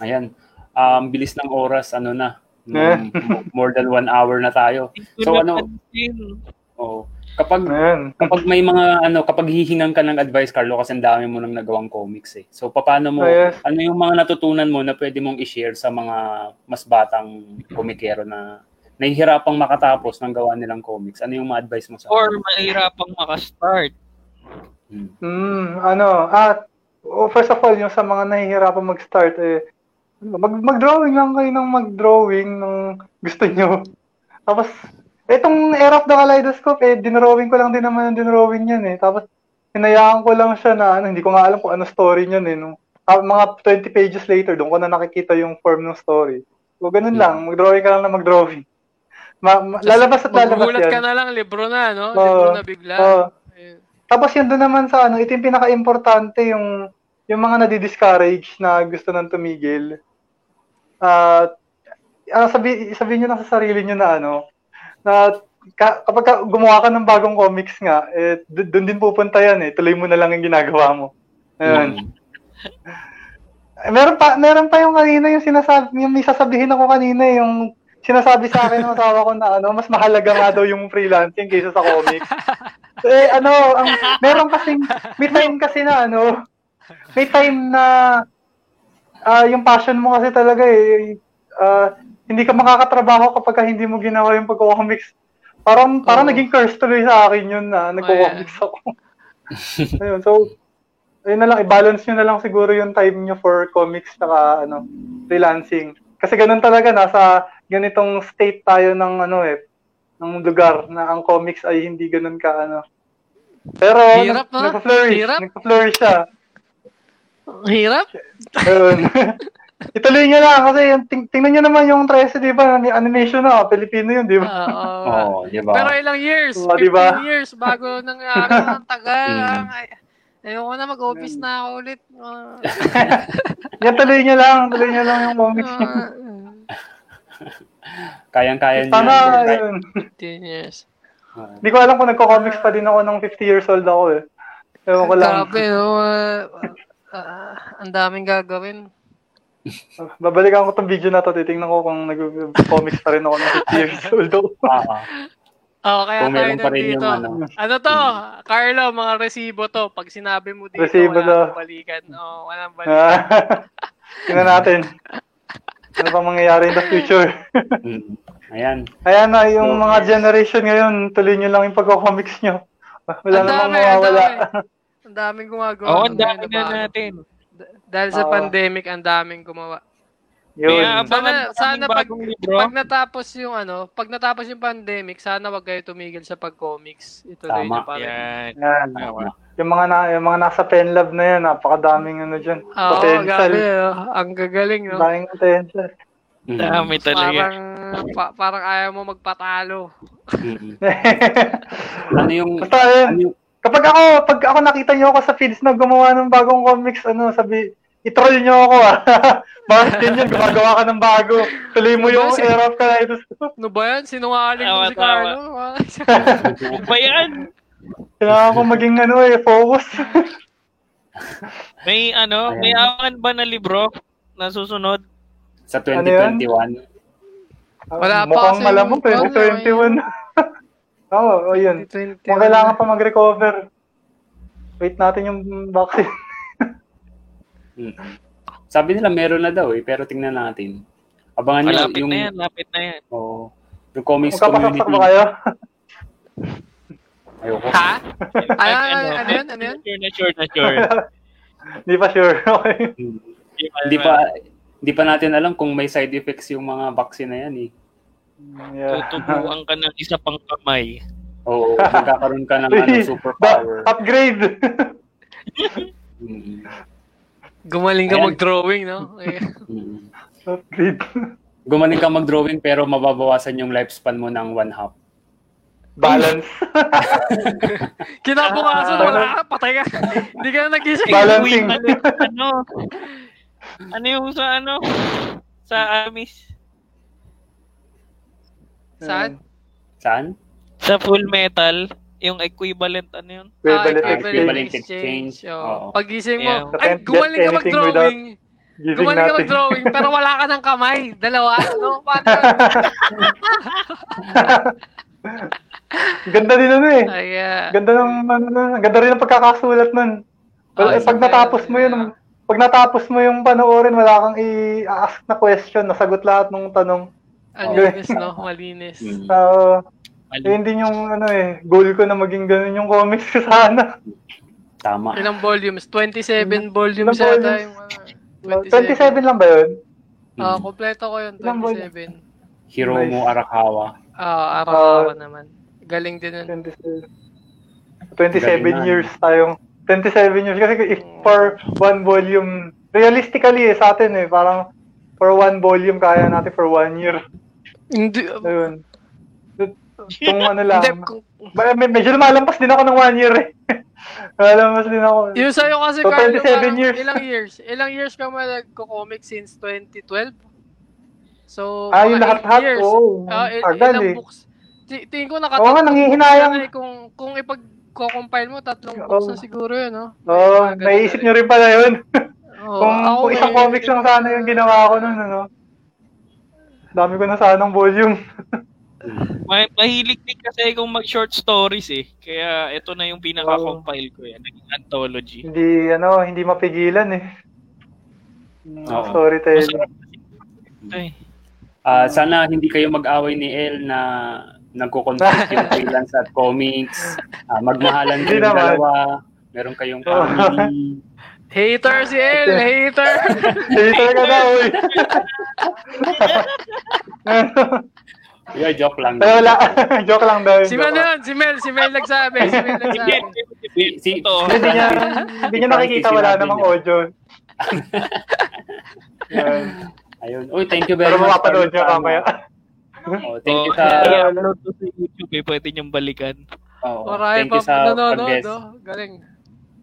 Ayan. Um, bilis ng oras, ano na. Um, more than one hour na tayo. So ano, oh, Kapag Man. kapag may mga ano, kapag hihingan ka ng advice Carlo kasi ang dami mo nang nagawang comics eh. So paano mo oh, yes. ano yung mga natutunan mo na pwede mong i-share sa mga mas batang komikero na nahihirapang makatapos ng gawa nilang comics? Ano yung ma-advise mo sa Or mahirapang maka-start? Hmm. Mm, ano, at oh, first of all, yung sa mga nahihirapang mag-start eh mag mag-drawing lang kayo ng mag-drawing ng gusto nyo. Tapos Itong Era of the Kaleidoscope, eh, dinrawing ko lang din naman yung dinrawing niyan eh. Tapos, hinayaan ko lang siya na, ano, hindi ko nga alam kung ano story niyan eh. Nung, uh, mga 20 pages later, doon ko na nakikita yung form ng story. So, ganun yeah. lang, mag-drawing ka lang na mag-drawing. Ma- ma- lalabas at lalabas yan. ka na lang, libro na, no? Uh, libro na bigla. Uh, Tapos yun doon naman sa ano, ito yung pinaka-importante yung yung mga nadi-discourage na gusto nang tumigil. Uh, uh, sabi, sabihin niyo na sa sarili niyo na ano, na ka, kapag ka, gumawa ka ng bagong comics nga, eh, doon din pupunta yan eh. Tuloy mo na lang yung ginagawa mo. Ayun. Mm. Eh, meron pa meron pa yung kanina yung sinasabi yung may sasabihin ako kanina eh, yung sinasabi sa akin ng asawa ko na ano mas mahalaga nga daw yung freelancing kaysa sa comics. eh ano, ang meron kasi may time kasi na ano, may time na uh, yung passion mo kasi talaga eh uh, hindi ka makakatrabaho kapag ka hindi mo ginawa yung pagko-comics. Parang, parang oh. naging curse tuloy sa akin yun na nagko-comics ako. ayun, so, ayun na lang, i-balance nyo na lang siguro yung time nyo for comics saka ano, freelancing. Kasi ganun talaga, nasa ganitong state tayo ng ano eh, ng lugar na ang comics ay hindi ganun ka ano. Pero Hirap, nag- nagpa-flourish, Hirap? nagpa-flourish siya. Hirap? Ayun. Ituloy niya lang kasi yung ting- tingnan niyo naman yung 13, di ba? Animation na, Pilipino yun, di ba? Oo, oh, di ba? Pero ilang years, oh, 15 diba? years bago nangyari ang tagal. Mm. Ay, ayoko na mag-office na ako ulit. Uh, yan, tuloy niya lang. Tuloy niya lang yung comics niya. Kayang-kaya niya. Sana, yun. 15 years. Hindi ko alam kung nagko-comics pa din ako nung 50 years old ako eh. Ewan ko lang. Grabe, no? Uh, uh, ang daming gagawin. Babalikan ko tong video na to, titingnan ko kung nag-comics pa rin ako ng 50 years old ako. Ah, Oh, kaya Kung tayo pa rin dito. Yung, ano. ano to? Carlo, mga resibo to. Pag sinabi mo dito, resibo wala to. balikan. Oh, walang balikan. Tingnan natin. ano pa mangyayari in the future. Mm. Ayan. Ayan na, yung mga generation ngayon, tuloy nyo lang yung pagko-comics nyo. Wala Ang namang dami, ang mawawala. dami. Ang daming gumagawa. Oo, ng ang dami na natin. Dahil sa Oo. pandemic, ang daming gumawa. Yun. Kaya abangan Sana- sana, sana pag- bagong libro. Pag natapos yung ano, pag natapos yung pandemic, sana wag kayo tumigil sa pag-comics. Ituloy Tama. niyo pa rin. Yan. Yan. Yung mga na, yung mga nasa pen lab na yan, napakadaming ano diyan. Oo, potential. gabi, oh. Ang gagaling, no? Daming potential. Mm. Dami talaga. Parang, pa- parang ayaw mo magpatalo. Mm. Ano yung Basta ano yung kapag ako, pag ako nakita niyo ako sa feeds na gumawa ng bagong comics, ano, sabi, i-troll niyo ako ah. Bakit yun yun, gumagawa ka ng bago. Tuloy mo yung Kasi- era of Kalidos. Ano ba yan? Sinungaling mo si Carlo. Ano ba yan? Kailangan ko maging ano eh, focus. May ano, may Ayan. awan ba na libro na susunod? sa Ano yun? 2021? Wala pa Mukhang kasi malamang yung- ano, 2021. Oo, oh, yun. 2021. Kung kailangan pa mag-recover, wait natin yung vaccine. Mm. Sabi nila meron na daw eh, pero tingnan natin. Abangan nyo Malapit yung na yan, lapit na yan. oh, yung comics Magkapasaksak community. ba kayo? Ayoko. Ha? Ano, Pag ano, ano yun? Ano yun? Sure na sure na sure. Hindi pa sure. Okay. Mm. Hindi pa hindi pa natin alam kung may side effects yung mga vaccine na yan eh. Yeah. Tutubuan ka ng isa pang kamay. Oo, magkakaroon ka ng ano, superpower. Upgrade. Mm. Gumaling ka Ayan. mag-drawing, no? Eh, Mm. upgrade. Gumaling ka mag-drawing pero mababawasan yung lifespan mo ng one half. Balance. Kinabukasan, Ah. wala ka, patay ka. Hindi ka na nagising. Balancing. Ano, ano? Ano yung sa ano? Sa Amis? Saan? Saan? Sa Full Metal, yung equivalent ano yun? Equivalent Ah, equivalent exchange. exchange. Oo. Pagising Yeah. mo, You ay, gumaling ka mag-drawing. Gumaling ka mag-drawing, pero wala ka ng kamay. Dalawa. Ano? Paano? Ganda din ano eh. Ay, ah. Ganda ng ano, ganda rin ang pagkakasulat nun. Well, Ah, eh, pag isa- natapos mo yun, pag natapos mo yung panoorin, wala kang i-ask na question, nasagot lahat ng tanong. Ang linis, no? Malinis. Mm. So, yun din yung ano eh, goal ko na maging ganun yung comics ko sana. Tama. Ilang volumes? 27 volumes Ilang yata volumes? yung ano. 27 lang ba yun? Ah, Mm. kompleto ko yun, Ilang 27. Hiromu Arakawa. Ah, araw-araw naman. Galing din nun. 27. 27 Galing na. years tayong 27 years kasi if for one volume realistically eh, sa atin eh parang for one volume kaya natin for one year Hindi, ayun kung ano lang hindi, kung- med- medyo lumalampas din ako ng one year eh lumalampas din ako yung sa'yo kasi, So, Carlo, 27 parang years. ilang years? Ilang years ka mo nagko-comic since 2012? So, ah yung lahat-lahat eight years. oh Ah, il- tagal ilang eh books? Ti- Tingin ko Oo nga, nakatatlong nanghihinayang. eh. Kung, kung ipag-compile mo, tatlong books Oo. na siguro yun, no? Oo, ganun naisip na nyo rin pala yun. Oo, kung, ako kung isang eh, comics lang sana yung ginawa ko nun, ano. Dami ko na sanang volume. Ma- mahilig din kasi kung mag-short stories eh. Kaya ito na yung pinaka-compile ko yan. Naging anthology. hindi, ano, hindi mapigilan eh. Oo. Storytelling. Masarap eh. Ah, sana hindi kayo mag-away ni El na nagko-conflict yung freelance at comics. Ah, magmahalan naman. dalawa. Meron kayong family. Hater si El, hater! Hater ka na, uy. Yeah, joke lang. Pero wala. Joke lang daw si Mel yun, si Mel, si Mel nagsabi, si Mel nagsabi. Si-. Hindi niya, hindi niya nakikita, wala namang audio. Ayun. Uy, thank you very Pero much. mapapanood niya for- mamaya. Oh, thank you Oh, sa i-upload to sa YouTube eh. Pwede niyong balikan. oh, thank you sa pag-guest. Galing.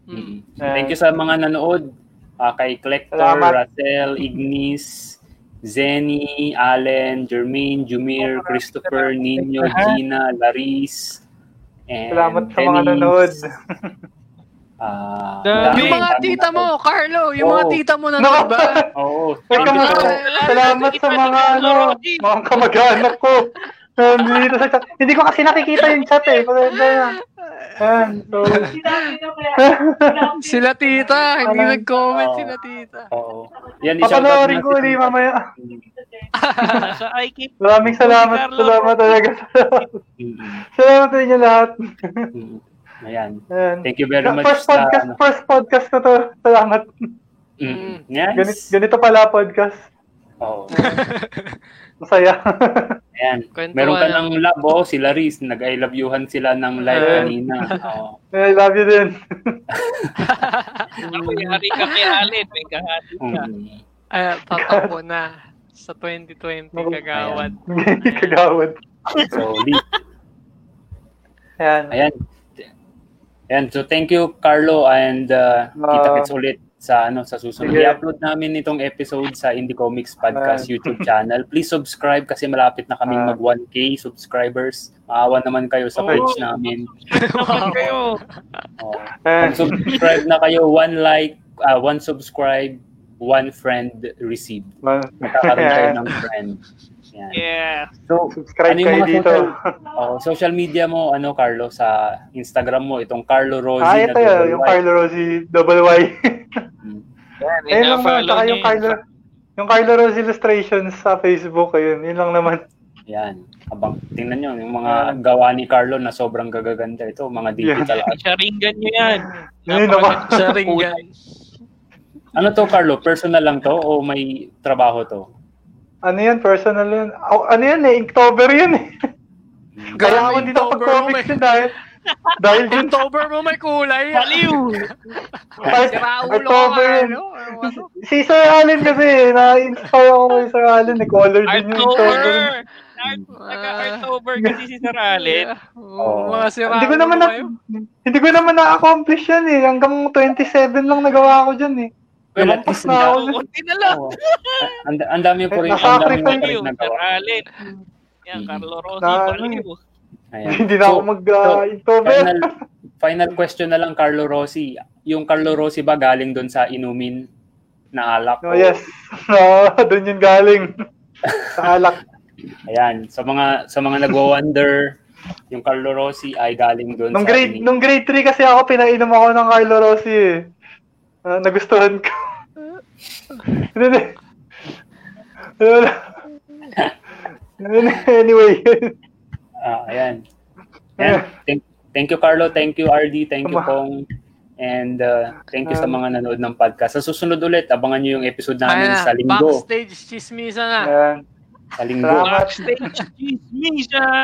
Mm. Mm. Thank you sa mga nanood. Ah, kay Collector, Salamat. Russell, Ignis, Zenny, Allen, Jermaine, Jumir, Christopher, Nino, Gina, Laris, and Salamat sa mga nanood. Ah, Dami. Yung mga dami tita mo, Carlo, yung mga Oo. tita mo nanood ba? Oo. Teka thank you mga, so- salamat sa mga ano, mga kamag-anak ko. Hindi ko kasi nakikita yung chat eh. Ayan, so, Sila tita, hindi Alam- nag-comment Oo. sila tita. Oo. Yan, i-shoutout papanoorin ko ulit mamaya. Sa IKIP. Maraming salamat, Carlo. salamat talaga. Salamat sa inyo lahat. Mm-mm. Ayan. Ayan. Thank you very much First sa podcast, ano. first podcast ko to. Salamat. Mm. Yes. Ganito, ganito pala podcast. Oo. Masaya. Ayan. Kwentuhan Meron ka ng love, oh, sila Riz. Nag-I love youhan sila ng live Ayan. kanina. Oo. I love you din. Ako, yari ka kay Alin. May kahati ka. Mm. Ay, tatakbo na sa 2020 kagawad. Kagawad. So, Lee, Ayan. ayan. Ayan, so thank you Carlo and uh, kita-kits ulit sa ano sa susunod. Sige. I-upload namin itong episode sa Indie Comics Podcast YouTube channel. Please subscribe kasi malapit na kaming Ah. mag 1K subscribers. Maawa naman kayo sa Oo. page namin. Naman kayo. Oh. Kung subscribe na kayo, one like, uh, one subscribe, one friend receive. Magkakaroon kayo ng friend. Yan. Yeah. So, Subscribe ano yung kayo dito. social, oh, social media mo, ano, Carlo, sa Instagram mo, itong Carlo Rosie Ah, ito yun. double Yung. Carlo Rosie double Y. Yan, naman. ina-follow Saka yung Carlo, yung Carlo Rosie illustrations sa Facebook. Ayun. Yun lang naman. Yan. Abang, tingnan nyo, yung mga gawa ni Carlo na sobrang gagaganda. Ito, mga digital art. Sharingan niyo yan. Yun naman. Sa ringgan. Ano to, Carlo? Personal lang to o may trabaho to? Ano yan? Personal yan. Oh, ano yan eh? Inktober yan eh. Kaya ako dito pag-comics may- yun dahil dahil dun October mo may kulay. Baliw! Kahit Si Raulo ka October ano? ano? Si Sir Allen kasi, na-inspire ako kay Sir Allen. Eh, color din yung October. Naka-Artober kasi si Sir Allen. Oo, mga si Hindi ko naman na, hindi ko naman na-accomplish yan eh. Hanggang 27 lang nagawa ko dyan eh. Well, at least na ako. Oo, konti na lang. Ang ang dami po rin, ang dami mo rin nagawa. Allen. Yan, Mm. Carlo Rossi, baliw. Ayan. Hindi na ako mag-Inktober. final, final question na lang, Carlo Rossi. Yung Carlo Rossi ba galing doon sa inumin na alak? oh, yes. No, doon yun galing. Sa alak. Ayan. Sa mga sa mga nagwa-wonder, yung Carlo Rossi ay galing doon Nung sa grade, nung grade 3 kasi ako, pinainom ako ng Carlo Rossi Ah, nagustuhan ko. Hindi, hindi. Wala. anyway. Ah, ayan. Ayan. Thank, thank you, Carlo. Thank you, RD. Thank you. Pong. And uh, thank you sa Um, mga nanood ng podcast. Sa susunod ulit, abangan nyo yung episode namin Ayan sa linggo. backstage chismisa na. Ayan. Sa linggo. Backstage chismis, ah.